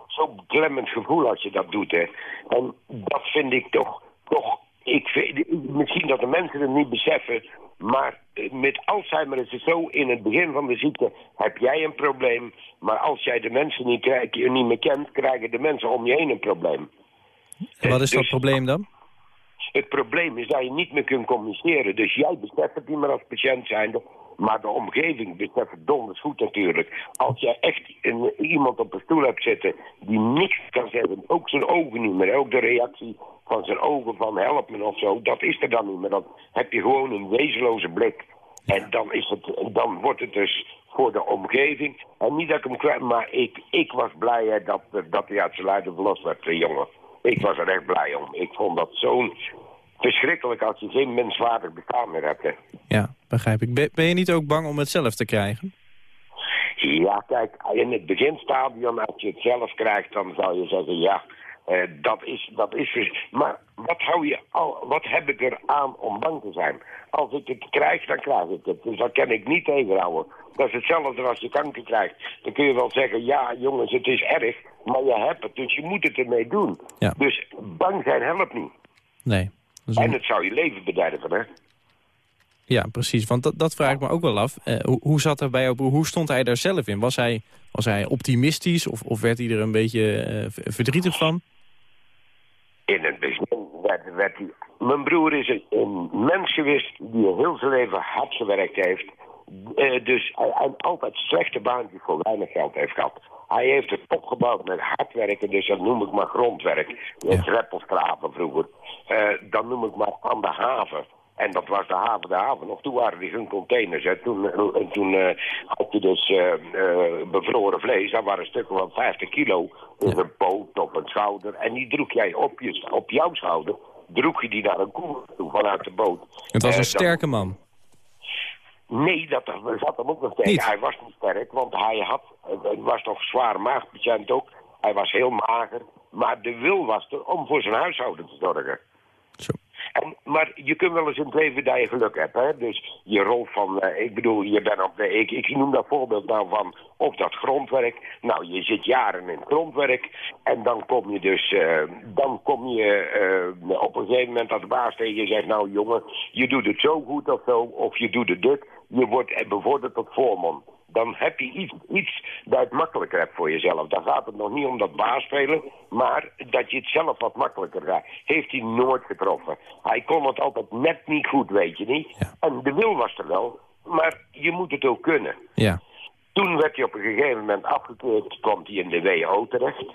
Speaker 13: zo'n beklemmend gevoel als je dat doet. Hè. En dat vind ik toch... toch ik vind, misschien dat de mensen het niet beseffen... maar eh, met Alzheimer is het zo... in het begin van de ziekte heb jij een probleem... maar als jij de mensen niet, krijgt, je niet meer kent... krijgen de mensen om je heen een probleem.
Speaker 3: En wat is dat
Speaker 13: Dus-
Speaker 3: probleem dan?
Speaker 13: Het probleem is dat je niet meer kunt communiceren. Dus jij beseft het niet meer als patiënt zijnde. Maar de omgeving beseft het donders goed natuurlijk. Als jij echt een, iemand op een stoel hebt zitten die niks kan zeggen. Ook zijn ogen niet meer. Ook de reactie van zijn ogen van help me of zo. Dat is er dan niet meer. Dan heb je gewoon een wezenloze blik. En dan, is het, dan wordt het dus voor de omgeving. En niet dat ik hem kwijt, maar ik, ik was blij hè, dat, dat hij uit zijn lijden verlost werd, de jongen. Ik was er echt blij om. Ik vond dat zo'n verschrikkelijk als je geen menswaardig bestaan meer hebt. Hè.
Speaker 3: Ja, begrijp ik. Ben, ben je niet ook bang om het zelf te krijgen?
Speaker 13: Ja, kijk, in het beginstadium, als je het zelf krijgt, dan zou je zeggen, ja, eh, dat is, dat is... Maar wat, hou je al, wat heb ik er aan om bang te zijn? Als ik het krijg, dan krijg ik het. Dus dat kan ik niet tegenhouden. Dat is hetzelfde als je kanker krijgt. Dan kun je wel zeggen, ja jongens, het is erg, maar je hebt het, dus je moet het ermee doen.
Speaker 3: Ja.
Speaker 13: Dus bang zijn helpt niet.
Speaker 3: Nee. Is
Speaker 13: En het zou je leven bederven, hè?
Speaker 3: Ja, precies. Want dat, dat vraag ik me ook wel af. Eh, hoe, hoe zat er bij jouw broer? Hoe stond hij daar zelf in? Was hij, was hij optimistisch of, of werd hij er een beetje eh, verdrietig van?
Speaker 13: In het begin werd, werd hij... Mijn broer is een, een mens geweest die heel zijn leven hard gewerkt heeft. Eh, dus hij altijd slechte baantjes voor weinig geld heeft gehad. Hij heeft het opgebouwd met hard werken, dus dat noem ik maar grondwerk. Het reppelstraven vroeger. Eh, dan noem ik maar aan de haven. En dat was de haven, de haven. Nog toen waren die hun containers. Hè. Toen, eh, en toen had je dus bevroren vlees. Dat waren stukken van 50 kilo. Dus een poot op een schouder. En die droeg jij op, je, op jouw schouder. Droeg je die naar een koe toe vanuit de boot.
Speaker 3: Het was een sterke man.
Speaker 13: Nee, dat zat hem ook nog tegen.
Speaker 3: Niet?
Speaker 13: Hij was niet sterk, want hij had, was nog zwaar maagpatiënt ook. Hij was heel mager, maar de wil was er om voor zijn huishouden te zorgen.
Speaker 3: Zo.
Speaker 13: En, maar je kunt wel eens in het leven dat je geluk hebt. Hè? Dus je rol van, eh, ik bedoel, je bent op de, ik, ik noem dat voorbeeld nou van op dat grondwerk. Nou, je zit jaren in het grondwerk en dan kom je dus, eh, dan kom je eh, op een gegeven moment als de baas tegen je zegt, nou jongen, je doet het zo goed of zo, of je doet het dit. Je wordt bevorderd tot voorman dan heb je iets, iets dat het makkelijker hebt voor jezelf. Dan gaat het nog niet om dat baasspelen, maar dat je het zelf wat makkelijker gaat. Heeft hij nooit getroffen. Hij kon het altijd net niet goed, weet je niet. En de wil was er wel, maar je moet het ook kunnen.
Speaker 3: Ja.
Speaker 13: Toen werd hij op een gegeven moment afgekeurd, komt hij in de WHO terecht.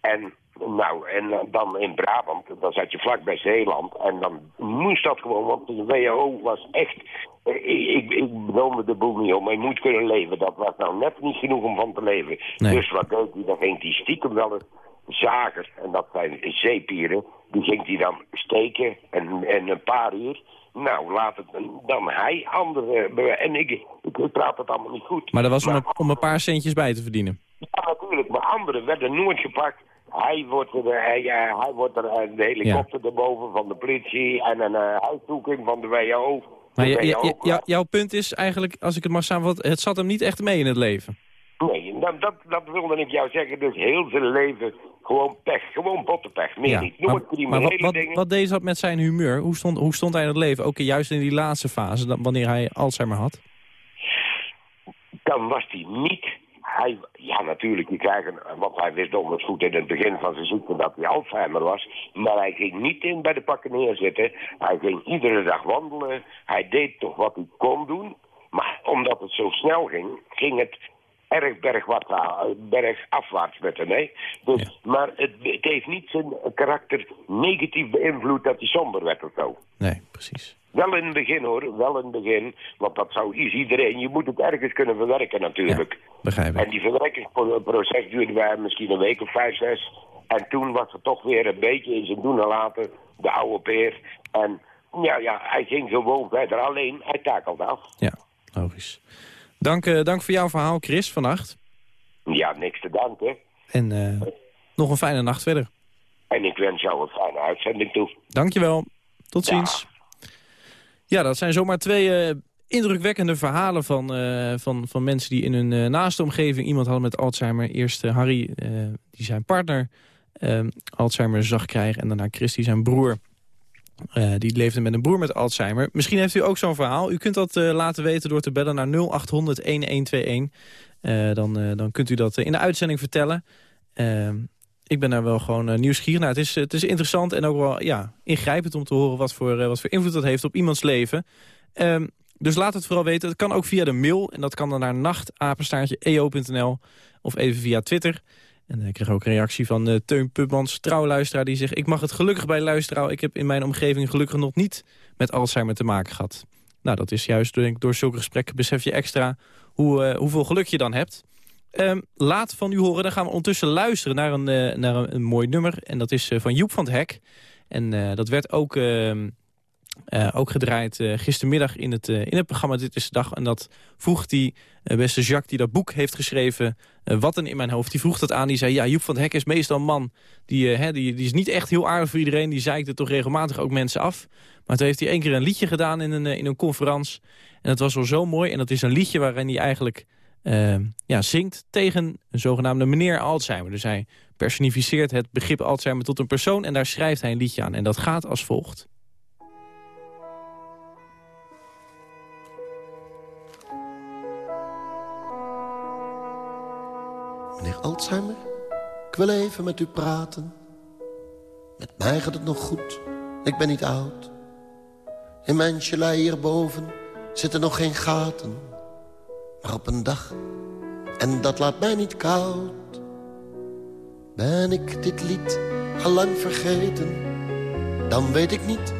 Speaker 13: En nou, en dan in Brabant, dan zat je vlak bij Zeeland. En dan moest dat gewoon, want de WHO was echt... eh, Ik, ik, bedoelde de boel niet om, maar je moet kunnen leven. Dat was nou net niet genoeg om van te leven.
Speaker 3: Nee.
Speaker 13: Dus wat deed hij? Dan ging hij stiekem wel eens zagers, en dat zijn zeepieren... die ging hij dan steken en, en een paar uur... Nou, laat het dan hij anderen... be- En ik, ik, ik praat het allemaal niet goed.
Speaker 3: Maar dat was om een, om een paar centjes bij te verdienen.
Speaker 13: Ja, natuurlijk. Maar anderen werden nooit gepakt. Hij wordt er, hij, eh, hij wordt er eh, de helikopter erboven van de politie en een uh, huiszoeking van de WHO.
Speaker 3: Maar
Speaker 13: De
Speaker 3: jouw punt is eigenlijk, als ik het mag samenvatten... het zat hem niet echt mee in het leven.
Speaker 13: Nee, dat, dat, dat wilde ik jou zeggen. Dus heel zijn leven gewoon pech. Gewoon bottenpech. Meer niet.
Speaker 3: Maar, maar wat, wat,
Speaker 13: dingen.
Speaker 3: wat deed dat met zijn humeur? Hoe stond, hoe stond hij in het leven? Ook juist in die laatste fase, dan- wanneer hij Alzheimer had?
Speaker 13: Dan was hij niet... Hij, ja, natuurlijk, die krijgen, want hij wist donders goed in het begin van zijn ziekte dat hij Alzheimer was. Maar hij ging niet in bij de pakken neerzitten. Hij ging iedere dag wandelen. Hij deed toch wat hij kon doen. Maar omdat het zo snel ging, ging het erg bergwaarts, bergafwaarts met hem. Hè? Dus, Maar het, het heeft niet zijn karakter negatief beïnvloed dat hij somber werd of zo.
Speaker 3: Nee, precies.
Speaker 13: Wel in het begin hoor, wel in het begin. Want dat zou is iedereen. Je moet het ergens kunnen verwerken natuurlijk.
Speaker 3: Begrijp ik.
Speaker 13: En die verwerkingsproces duurde bij misschien een week of vijf, zes. En toen was het toch weer een beetje in zijn doen en laten. De oude peer. En ja, ja, hij ging gewoon verder. Alleen, hij takelde af.
Speaker 3: Ja, logisch. Dank, eh, dank voor jouw verhaal, Chris, vannacht.
Speaker 13: Ja, niks te danken.
Speaker 3: En eh, nog een fijne nacht verder.
Speaker 13: En ik wens jou een fijne uitzending toe.
Speaker 3: Dankjewel. Tot ziens. Ja, dat zijn zomaar twee eh, indrukwekkende verhalen van, eh, van, van mensen die in hun eh, naaste omgeving iemand hadden met Alzheimer. Eerst Harry, die zijn partner Alzheimer zag krijgen. En daarna Chris, die zijn broer. Die leefde met een broer met Alzheimer. Misschien heeft u ook zo'n verhaal. U kunt dat laten weten door te bellen naar 0800-1121. Eh, dan, dan kunt u dat in de uitzending vertellen. Ik ben daar wel gewoon eh, nieuwsgierig naar. Het is, het is interessant en ook wel ja, ingrijpend om te horen... wat voor, eh, wat voor invloed dat heeft op iemands leven. Ehm, dus laat het vooral weten. Het kan ook via de mail. En dat kan dan naar nachtapenstaartje.eo.nl of even via Twitter. En ik kreeg ook een reactie van eh, Teun Pubmans, trouwluisteraar... die zegt, ik mag het gelukkig bij luisteren. Ik heb in mijn omgeving gelukkig nog niet met Alzheimer te maken gehad. Nou, dat is juist denk door zulke gesprekken besef je extra... Hoe, hoeveel geluk je dan hebt. Ehm, laat van u horen. Dan gaan we ondertussen luisteren naar een, eh, naar een, mooi nummer. En dat is eh, van Joep van het Hek. En eh, dat werd ook, ehm, eh, ook gedraaid gistermiddag in het, in het programma Dit is de Dag. En dat vroeg die beste Jacques die dat boek heeft geschreven... Wat een in mijn hoofd, die vroeg dat aan. Die zei, ja, Joep van het Hek is meestal een man. Die, hè, die, die is niet echt heel aardig voor iedereen. Die zeikte toch regelmatig ook mensen af. Maar toen heeft hij één keer een liedje gedaan in een, in een conferentie. En dat was wel zo mooi. En dat is een liedje waarin hij eigenlijk eh, ja, zingt tegen een zogenaamde meneer Alzheimer. Dus hij personificeert het begrip Alzheimer tot een persoon... en daar schrijft hij een liedje aan. En dat gaat als volgt.
Speaker 14: Meneer Alzheimer, ik wil even met u praten. Met mij gaat het nog goed, ik ben niet oud. In mijn gelei hierboven zitten nog geen gaten. Maar op een dag, en dat laat mij niet koud... ben ik dit lied al lang vergeten. Dan weet ik niet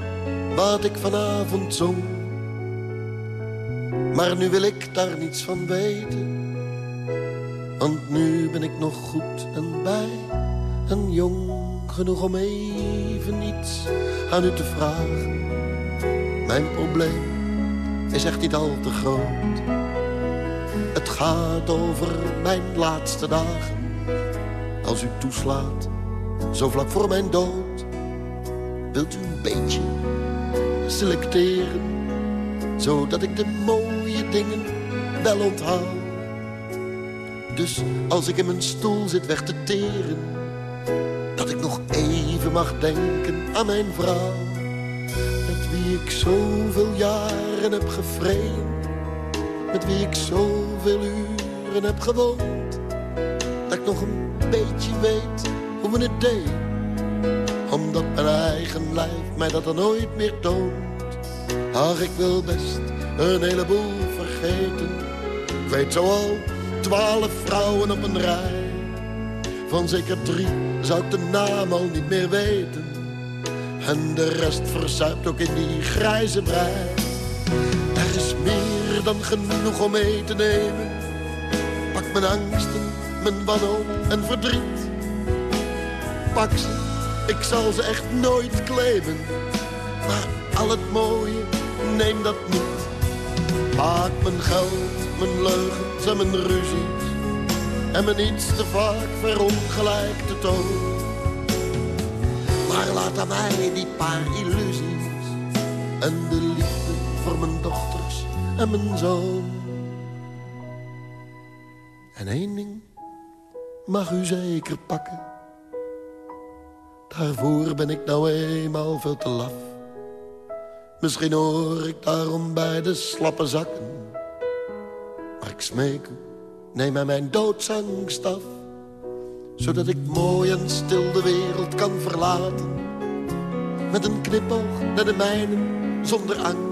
Speaker 14: wat ik vanavond zong. Maar nu wil ik daar niets van weten... Want nu ben ik nog goed en bij en jong genoeg om even iets aan u te vragen. Mijn probleem is echt niet al te groot. Het gaat over mijn laatste dagen. Als u toeslaat, zo vlak voor mijn dood. Wilt u een beetje selecteren, zodat ik de mooie dingen wel onthoud. Dus als ik in mijn stoel zit weg te teren, dat ik nog even mag denken aan mijn vrouw. Met wie ik zoveel jaren heb gevreemd, met wie ik zoveel uren heb gewoond. Dat ik nog een beetje weet hoe we het deed, omdat mijn eigen lijf mij dat dan nooit meer toont. Ach, ik wil best een heleboel vergeten. Ik weet zo al twaalf vrouwen op een rij. Van zeker drie zou ik de naam al niet meer weten. En de rest verzuipt ook in die grijze brei. Er meer dan genoeg om mee te nemen. Pak mijn angsten, mijn wanhoop en verdriet. Pak ze, ik zal ze echt nooit claimen. Maar al het mooie, neem dat niet. Maak mijn geld, mijn leugens en mijn ruzies. En mijn iets te vaak verongelijkte toon. Maar laat aan mij die paar illusies. En de en mijn zoon. En één ding mag u zeker pakken. Daarvoor ben ik nou eenmaal veel te laf. Misschien hoor ik daarom bij de slappe zakken. Maar ik smeek u, neem mij mijn doodsangst af. Zodat ik mooi en stil de wereld kan verlaten. Met een knipoog naar de mijne, zonder angst.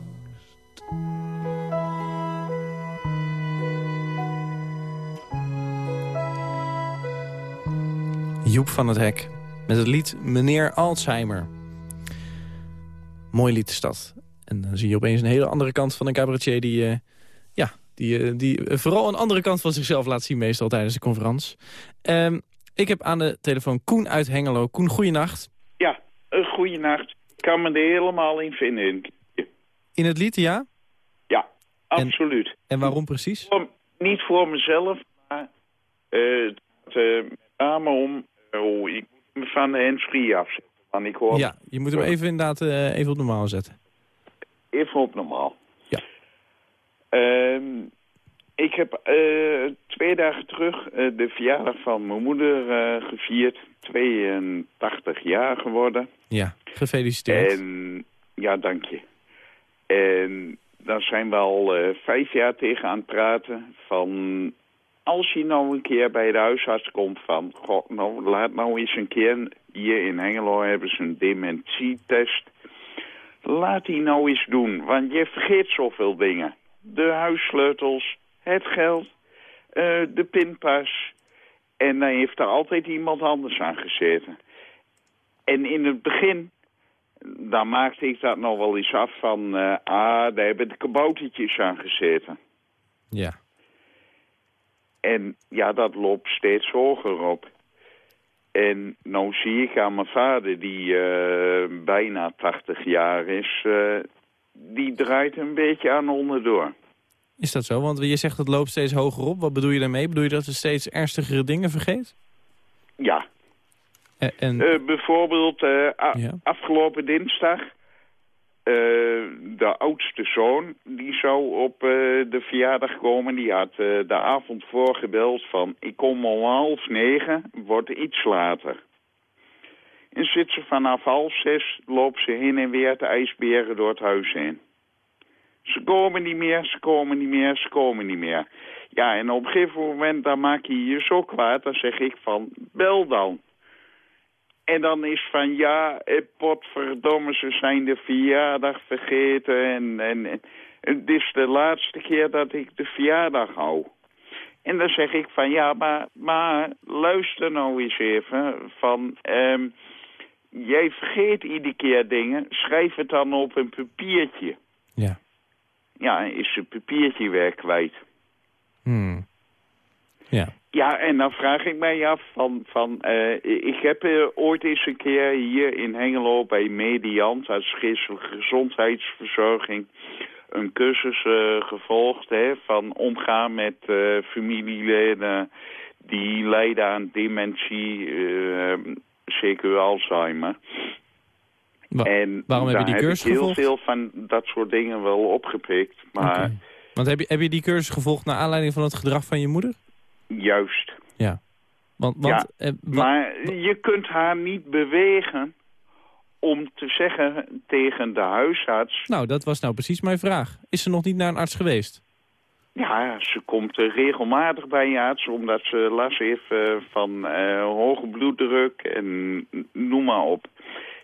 Speaker 3: Joep van het Hek met het lied Meneer Alzheimer. Mooi lied is dat. En dan zie je opeens een hele andere kant van een cabaretier... die, eh, ja, die, eh, die eh, vooral een andere kant van zichzelf laat zien... meestal tijdens de conferentie. Ehm, ik heb aan de telefoon Koen uit Hengelo. Koen, goeienacht.
Speaker 15: Ja, een goede nacht. Ik kan me er helemaal in vinden. in het liedje.
Speaker 3: In het lied, ja?
Speaker 15: Ja, absoluut.
Speaker 3: En waarom precies?
Speaker 15: Niet voor mezelf, maar het gaat met name om... oh, ik moet me van de handsfree afzetten. Want ik hoor
Speaker 3: Ja, je moet hem even inderdaad eh, even op normaal zetten.
Speaker 15: even op normaal.
Speaker 3: Ja.
Speaker 15: Ehm, ik heb eh, twee dagen terug eh, de verjaardag van mijn moeder gevierd. 82 jaar geworden.
Speaker 3: Ja, gefeliciteerd.
Speaker 15: En ja, dank je. En daar zijn we al vijf jaar tegen aan het praten van... Als je nou een keer bij de huisarts komt van... Nou, laat nou eens een keer... Hier in Hengelo hebben ze een dementietest. Laat die nou eens doen, want je vergeet zoveel dingen. De huissleutels, het geld, eh, de pinpas. En dan heeft er altijd iemand anders aan gezeten. En in het begin, dan maakte ik dat nog wel eens af van... eh, ah, daar hebben de kaboutertjes aan gezeten.
Speaker 3: Ja.
Speaker 15: En ja, dat loopt steeds hoger op. En nou zie ik aan mijn vader, die eh, bijna 80 jaar is... eh, die draait een beetje aan onderdoor.
Speaker 3: Is dat zo? Want je zegt het loopt steeds hoger op. Wat bedoel je daarmee? Bedoel je dat ze steeds ernstigere dingen vergeet?
Speaker 15: Ja,
Speaker 3: Eh, en,
Speaker 15: bijvoorbeeld
Speaker 3: Ja.
Speaker 15: afgelopen dinsdag... eh, de oudste zoon, die zou op eh, de verjaardag komen. Die had eh, de avond voorgebeld van... ik kom om half negen, wordt iets later. En zit ze vanaf half zes, loopt ze heen en weer te ijsberen door het huis heen. Ze komen niet meer, ze komen niet meer, ze komen niet meer. Ja, en op een gegeven moment, dan maak je je zo kwaad, dan zeg ik van, bel dan. En dan is van, ja, eh, potverdomme, ze zijn de verjaardag vergeten. En, en, en het is de laatste keer dat ik de verjaardag hou. En dan zeg ik van, ja, maar, maar luister nou eens even. Van, ehm, jij vergeet iedere keer dingen, schrijf het dan op een papiertje.
Speaker 3: Ja.
Speaker 15: ja, is zijn papiertje weer kwijt.
Speaker 3: Hmm. Ja.
Speaker 15: Ja, en dan vraag ik mij af van, van eh, ik heb ooit eens een keer hier in Hengelo bij Mediant als geestelijke gezondheidsverzorging een cursus eh, gevolgd hè, van omgaan met eh, familieleden die lijden aan dementie, zeker Alzheimer.
Speaker 3: Wa-
Speaker 15: en
Speaker 3: waarom heb je die cursus
Speaker 15: ik heel
Speaker 3: gevolgd?
Speaker 15: veel van dat soort dingen wel opgepikt. Maar.
Speaker 3: Want heb je, heb je die cursus gevolgd naar aanleiding van het gedrag van je moeder?
Speaker 15: Juist.
Speaker 3: Ja. Want, want
Speaker 15: ja,
Speaker 3: eh,
Speaker 15: maar je kunt haar niet bewegen om te zeggen tegen de huisarts...
Speaker 3: Nou, dat was nou precies mijn vraag. Is ze nog niet naar een arts geweest?
Speaker 15: Ja, ze komt eh, regelmatig bij je arts omdat ze last heeft eh, van hoge bloeddruk en noem maar op.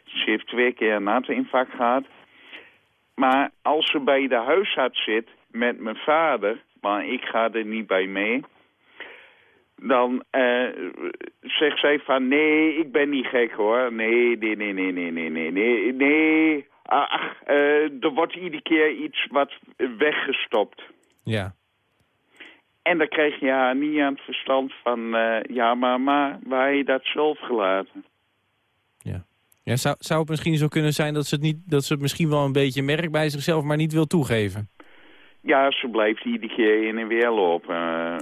Speaker 15: Ze heeft twee keer een hartinfarct gehad. Maar als ze bij de huisarts zit met mijn vader, maar ik ga er niet bij mee... dan eh, zegt zij van nee, ik ben niet gek hoor. Nee, nee, nee, nee, nee, nee, nee, nee, nee. Ah, Ach, eh, er wordt iedere keer iets wat weggestopt.
Speaker 3: Ja.
Speaker 15: En dan krijg je haar niet aan het verstand van... eh, ja, maar, maar waar je dat zelf gelaten?
Speaker 3: Ja, zou, zou het misschien zo kunnen zijn dat ze, het niet, dat ze het misschien wel een beetje merkt bij zichzelf, maar niet wil toegeven?
Speaker 15: Ja, ze blijft iedere keer in en weer lopen. Eh,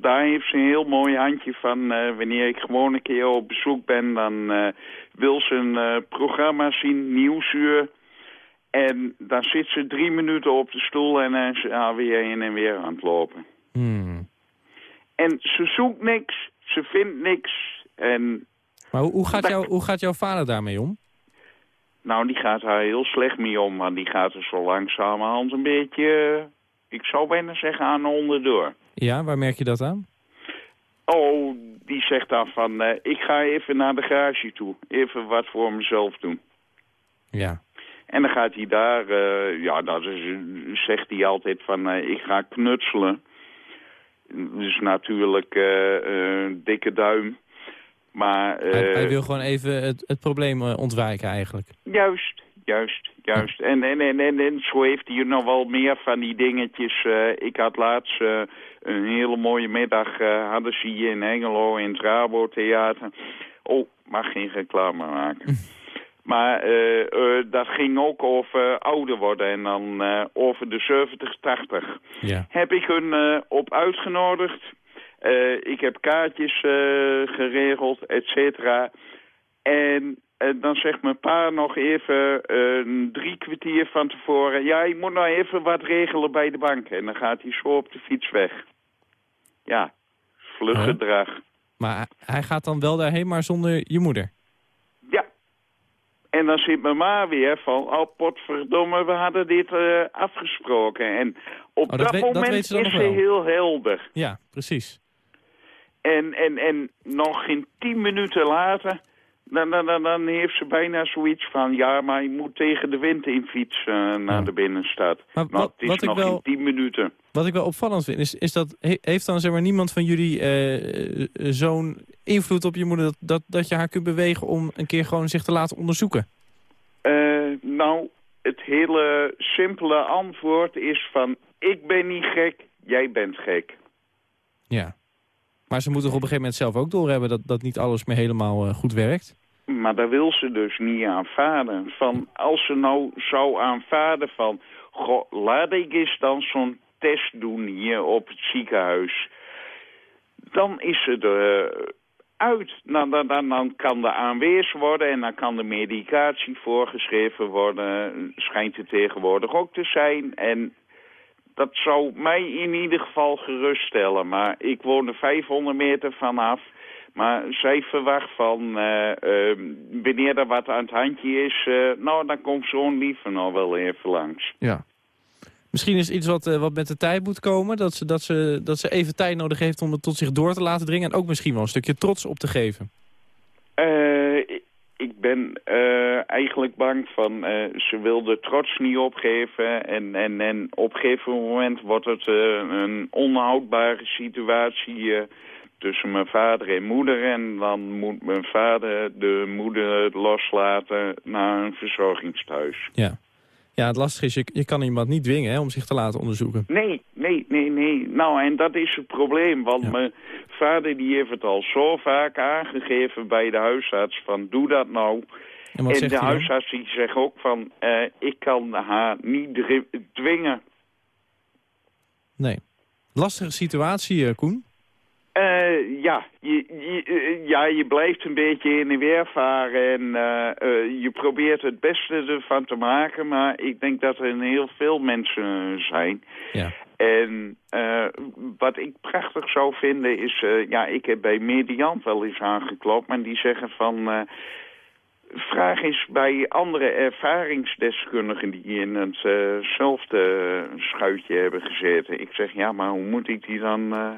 Speaker 15: daar heeft ze een heel mooi handje van. eh, wanneer ik gewoon een keer op bezoek ben, dan eh, wil ze een programma zien, Nieuwsuur. En dan zit ze drie minuten op de stoel en dan is ze alweer in en weer aan het lopen.
Speaker 3: Hmm.
Speaker 15: En ze zoekt niks, ze vindt niks. En
Speaker 3: Maar hoe, hoe, gaat jou, hoe gaat jouw vader daarmee om?
Speaker 15: Nou, die gaat daar heel slecht mee om, maar die gaat er zo langzamerhand een beetje, eh, ik zou bijna zeggen, aan onderdoor.
Speaker 3: Ja, waar merk je dat aan?
Speaker 15: Oh, die zegt dan van, eh, ik ga even naar de garage toe, even wat voor mezelf doen.
Speaker 3: Ja.
Speaker 15: En dan gaat hij daar, eh, ja, dat is, zegt hij altijd van, ik ga knutselen. Dus natuurlijk dikke duim. Maar,
Speaker 3: Hij,
Speaker 15: eh,
Speaker 3: hij wil gewoon even het, het probleem eh, ontwijken eigenlijk.
Speaker 15: Juist, juist, juist. En, en, en, en, en zo heeft hij nog wel meer van die dingetjes. eh, ik had laatst een hele mooie middag, hadden ze hier in Hengelo in het Rabo Theater. Oh, mag geen reclame maken. Maar dat ging ook over ouder worden en dan over de 70, 80
Speaker 3: Ja.
Speaker 15: heb ik hun op uitgenodigd. Eh, ik heb kaartjes eh, geregeld, et cetera. En eh, dan zegt mijn pa nog even drie kwartier van tevoren... ja, ik moet nou even wat regelen bij de bank. En dan gaat hij zo op de fiets weg. Ja, vlug gedrag.
Speaker 3: Maar hij- gaat dan wel daarheen, maar zonder je moeder.
Speaker 15: Ja. En dan zit mijn ma weer van... oh, potverdomme, we hadden dit afgesproken. En op
Speaker 3: Oh, dat
Speaker 15: dat,
Speaker 3: weet- dat
Speaker 15: moment
Speaker 3: weet ze dan
Speaker 15: is ze heel helder.
Speaker 3: Ja, precies.
Speaker 15: En, en, en nog geen tien minuten later, dan, dan, dan, dan heeft ze bijna zoiets van... ja, maar je moet tegen de wind in fietsen naar de binnenstad.
Speaker 3: Maar
Speaker 15: nou,
Speaker 3: wat-
Speaker 15: het is
Speaker 3: wat ik
Speaker 15: nog
Speaker 3: wel-
Speaker 15: geen tien minuten.
Speaker 3: Wat ik wel opvallend vind, is, is dat he- heeft dan zeg maar niemand van jullie eh, eh, zo'n invloed op je moeder... Dat, dat, dat je haar kunt bewegen om een keer gewoon zich te laten onderzoeken?
Speaker 15: Eh, nou, het hele simpele antwoord is van... ik ben niet gek, jij bent gek.
Speaker 3: Ja. Maar ze moeten toch op een gegeven moment zelf ook doorhebben... dat, dat niet alles meer helemaal eh, goed werkt?
Speaker 15: Maar daar wil ze dus niet aanvaarden. Van, als ze nou zou aanvaarden van... Laat ik eens dan zo'n test doen hier op het ziekenhuis. Dan is ze er eh, uit. Dan, dan, dan, dan kan er aanwezig worden en dan kan de medicatie voorgeschreven worden. Schijnt het tegenwoordig ook te zijn. En dat zou mij in ieder geval geruststellen. Maar ik woon er 500 meter vanaf. Maar zij verwacht van, eh, eh, wanneer er wat aan het handje is... eh, nou, dan komt zo'n lieve nog wel even langs.
Speaker 3: Ja. Misschien is iets wat, eh, wat met de tijd moet komen. Dat ze, dat, ze, dat ze even tijd nodig heeft om het tot zich door te laten dringen. En ook misschien wel een stukje trots op te geven.
Speaker 15: Ik- ben eigenlijk bang van, eh, ze wil de trots niet opgeven. En, en, en op een gegeven moment wordt het eh, een onhoudbare situatie eh, tussen mijn vader en moeder. En dan moet mijn vader de moeder loslaten naar een verzorgingstehuis.
Speaker 3: Ja. Ja, het lastige is, je, je kan iemand niet dwingen hè, om zich te laten onderzoeken.
Speaker 15: Nee, nee, nee, nee. Nou, en dat is het probleem. Want mijn vader die heeft het al zo vaak aangegeven bij de huisarts van doe dat nou.
Speaker 3: En wat zegt
Speaker 15: de huisarts die zegt ook van eh, ik kan haar niet dwingen.
Speaker 3: Nee. Lastige situatie, eh, Koen.
Speaker 15: Eh, ja, je, je, ja, je blijft een beetje in de weer varen en je probeert het beste ervan te maken. Maar ik denk dat er heel veel mensen zijn.
Speaker 3: Ja.
Speaker 15: En wat ik prachtig zou vinden is... ja, ik heb bij Mediant wel eens aangeklopt... maar die zeggen van... eh, vraag eens bij andere ervaringsdeskundigen... die in hetzelfde schuitje hebben gezeten. Ik zeg, ja, maar hoe moet ik die dan eh,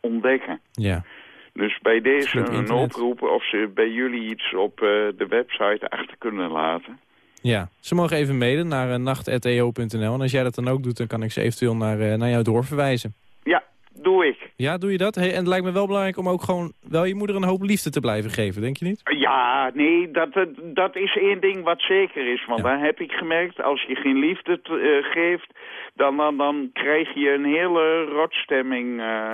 Speaker 15: ontdekken?
Speaker 3: Ja.
Speaker 15: Dus bij deze een oproep of ze bij jullie iets op eh, de website achter kunnen laten.
Speaker 3: Ja, ze mogen even mailen naar uh, nacht.eo.nl. En als jij dat dan ook doet, dan kan ik ze eventueel naar, eh, naar jou doorverwijzen.
Speaker 15: Ja, doe ik.
Speaker 3: Ja, doe je dat? Hey, en het lijkt me wel belangrijk om ook gewoon wel je moeder een hoop liefde te blijven geven, denk je niet?
Speaker 15: Ja, nee, dat, dat, dat is één ding wat zeker is. Want daar heb ik gemerkt, als je geen liefde eh, geeft, dan, dan, dan krijg je een hele rotstemming. eh,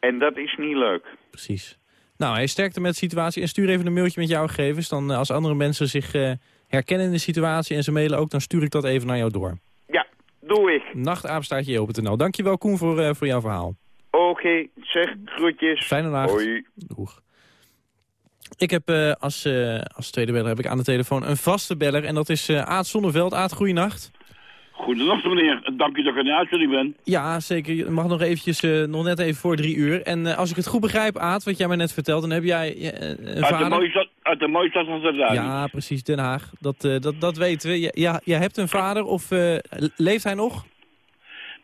Speaker 15: en dat is niet leuk.
Speaker 3: Precies. Nou, hij sterkte met de situatie en stuur even een mailtje met jouw gegevens. Dan eh, als andere mensen zich eh, herkennen in de situatie en ze mailen ook, dan stuur ik dat even naar jou door.
Speaker 15: Doe ik.
Speaker 3: Nachtapenstaartje open.nl. Dankjewel Koen voor, eh, voor jouw verhaal.
Speaker 15: Oké, zeg groetjes.
Speaker 3: Fijne nacht.
Speaker 15: Hoi.
Speaker 3: Doeg. Ik heb eh, als, eh, als tweede beller heb ik aan de telefoon een vaste beller. En dat is eh Aad Zonneveld. Aad, goeienacht.
Speaker 16: Goedenacht meneer, dank u dat ik in de uitzending ben.
Speaker 3: Ja, zeker. Je mag nog eventjes, eh, nog net even voor drie uur. En eh, als ik het goed begrijp, Aad, wat jij mij net vertelt... dan heb jij een
Speaker 16: Uit de,
Speaker 3: vader...
Speaker 16: mooie stad, uit de mooie stad van Zuid-Duitsland.
Speaker 3: Ja, precies, Den Haag. Dat, eh, dat, dat weten we. Ja, ja, jij hebt een vader of eh, leeft hij nog?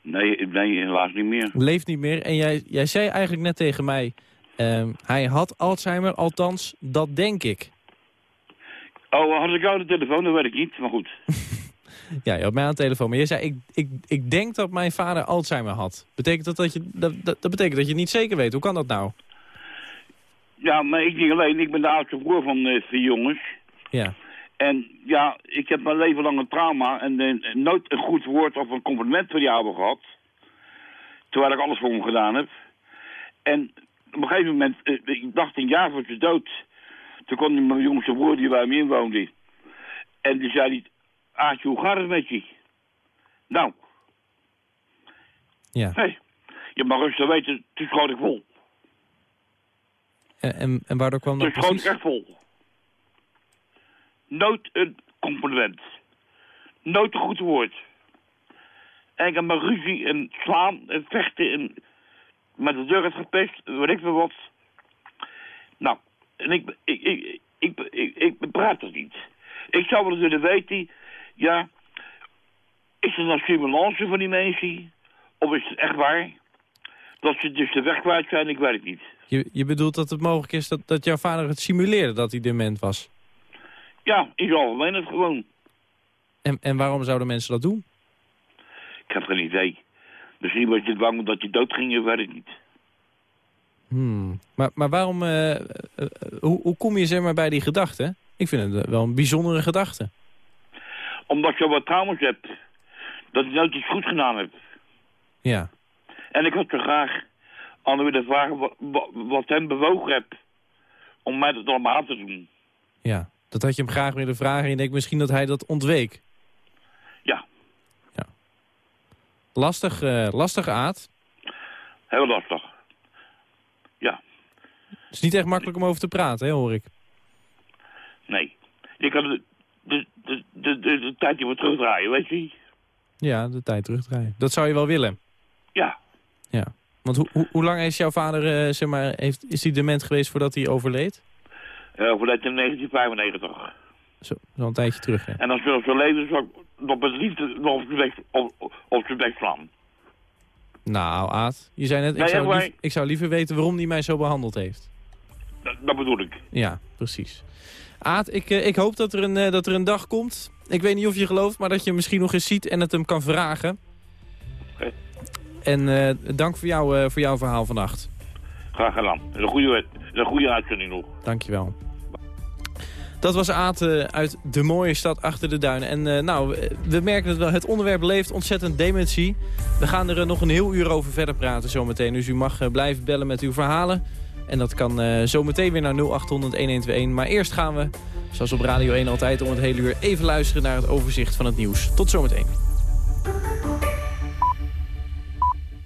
Speaker 16: Nee, nee, helaas niet meer.
Speaker 3: Leeft niet meer. En jij, jij zei eigenlijk net tegen mij... ehm, hij had Alzheimer, althans, dat denk ik.
Speaker 16: Oh, had ik jou de telefoon? Dat weet ik niet, maar goed.
Speaker 3: Ja, je had mij aan de telefoon. Maar je zei, ik, ik, ik denk dat mijn vader Alzheimer had. Betekent dat dat je, dat, dat, dat betekent dat je het niet zeker weet. Hoe kan dat nou?
Speaker 16: Ja, maar ik niet alleen. Ik ben de oudste broer van eh, vier jongens.
Speaker 3: Ja.
Speaker 16: En ja, ik heb mijn leven lang een trauma en eh, nooit een goed woord of een compliment voor jou hebben gehad. Terwijl ik alles voor hem gedaan heb. En op een gegeven moment, eh, ik dacht een jaar voor zijn dood. Toen kwam die mijn jongste broer die bij me inwoonde. En die zei hij, Aartje, hoe gaat het met je? Nou,
Speaker 3: Ja.
Speaker 16: hé, je mag rustig weten, toen schoot ik vol.
Speaker 3: En, en, en waardoor kwam dat
Speaker 16: Toen schoot ik
Speaker 3: precies?
Speaker 16: echt vol. Nooit een compliment. Nooit een goed woord. En ik heb maar ruzie en slaan en vechten en met de deur het gepest, weet ik veel wat. Nou, en ik, ik, ik, ik, ik, ik begrijp dat niet. Ik zou wel eens willen weten, ja, is het nou stimulance van die mensen? Of is het echt waar? Dat ze dus de weg kwijt zijn, ik weet het niet.
Speaker 3: Je, je bedoelt dat het mogelijk is dat, dat jouw vader het simuleerde dat hij dement was.
Speaker 16: Ja, in het algemeen het gewoon.
Speaker 3: En, en waarom zouden mensen dat doen?
Speaker 16: Ik heb geen idee. Misschien was je bang omdat je dood ging, ik weet het niet.
Speaker 3: Hmm. Maar, maar waarom, eh, eh, eh, hoe, hoe kom je zeg maar bij die gedachte? Ik vind het wel een bijzondere gedachte.
Speaker 16: Omdat je wat trauma's hebt. Dat ik nooit iets goed gedaan heb.
Speaker 3: Ja.
Speaker 16: En ik had zo graag aan hem willen vragen wat, hem bewogen heb. Om mij dat allemaal aan te doen.
Speaker 3: Ja, dat had je hem graag willen vragen. En je denkt misschien dat hij dat ontweek.
Speaker 16: Ja.
Speaker 3: ja. Lastig, eh lastig aard.
Speaker 16: Heel lastig. Ja,
Speaker 3: Het is niet echt makkelijk om over te praten, hè, hoor ik.
Speaker 16: nee. Je kan de, de, de, de, de, de tijd meer terugdraaien, weet je?
Speaker 3: Ja, de tijd terugdraaien. Dat zou je wel willen.
Speaker 16: Ja.
Speaker 3: Ja. Want hoe lang is jouw vader, eh, zeg maar, heeft, is hij dement geweest voordat hij overleed?
Speaker 16: Uh, overleed in 1995.
Speaker 3: Zo, zo een tijdje terug, hè.
Speaker 16: En als we zo leven, zou ik nog met liefde nog op zijn bek, op, op zijn bek slaan.
Speaker 3: Nou, Aad, je zei net, ik, zou lief- ik zou liever weten waarom hij mij zo behandeld heeft.
Speaker 16: Dat, dat bedoel ik.
Speaker 3: Ja, precies. Aad, ik, eh, ik hoop dat er, een, eh, dat er een dag komt. Ik weet niet of je gelooft, maar dat je hem misschien nog eens ziet en het hem kan vragen. En eh, dank voor, jou, eh, voor jouw verhaal vannacht.
Speaker 16: Graag gedaan. Een goede, een goede uitzending nog.
Speaker 3: Dankjewel. Dat was Aad eh, uit de mooie stad achter de duinen. En nou, we- merken het wel. Het onderwerp leeft ontzettend dementie. We gaan er nog een heel uur over verder praten zometeen. Dus u mag blijven bellen met uw verhalen. En dat kan zometeen weer naar 0800-1121. Maar eerst gaan we, zoals op Radio 1 altijd, om het hele uur even luisteren naar het overzicht van het nieuws. Tot zometeen.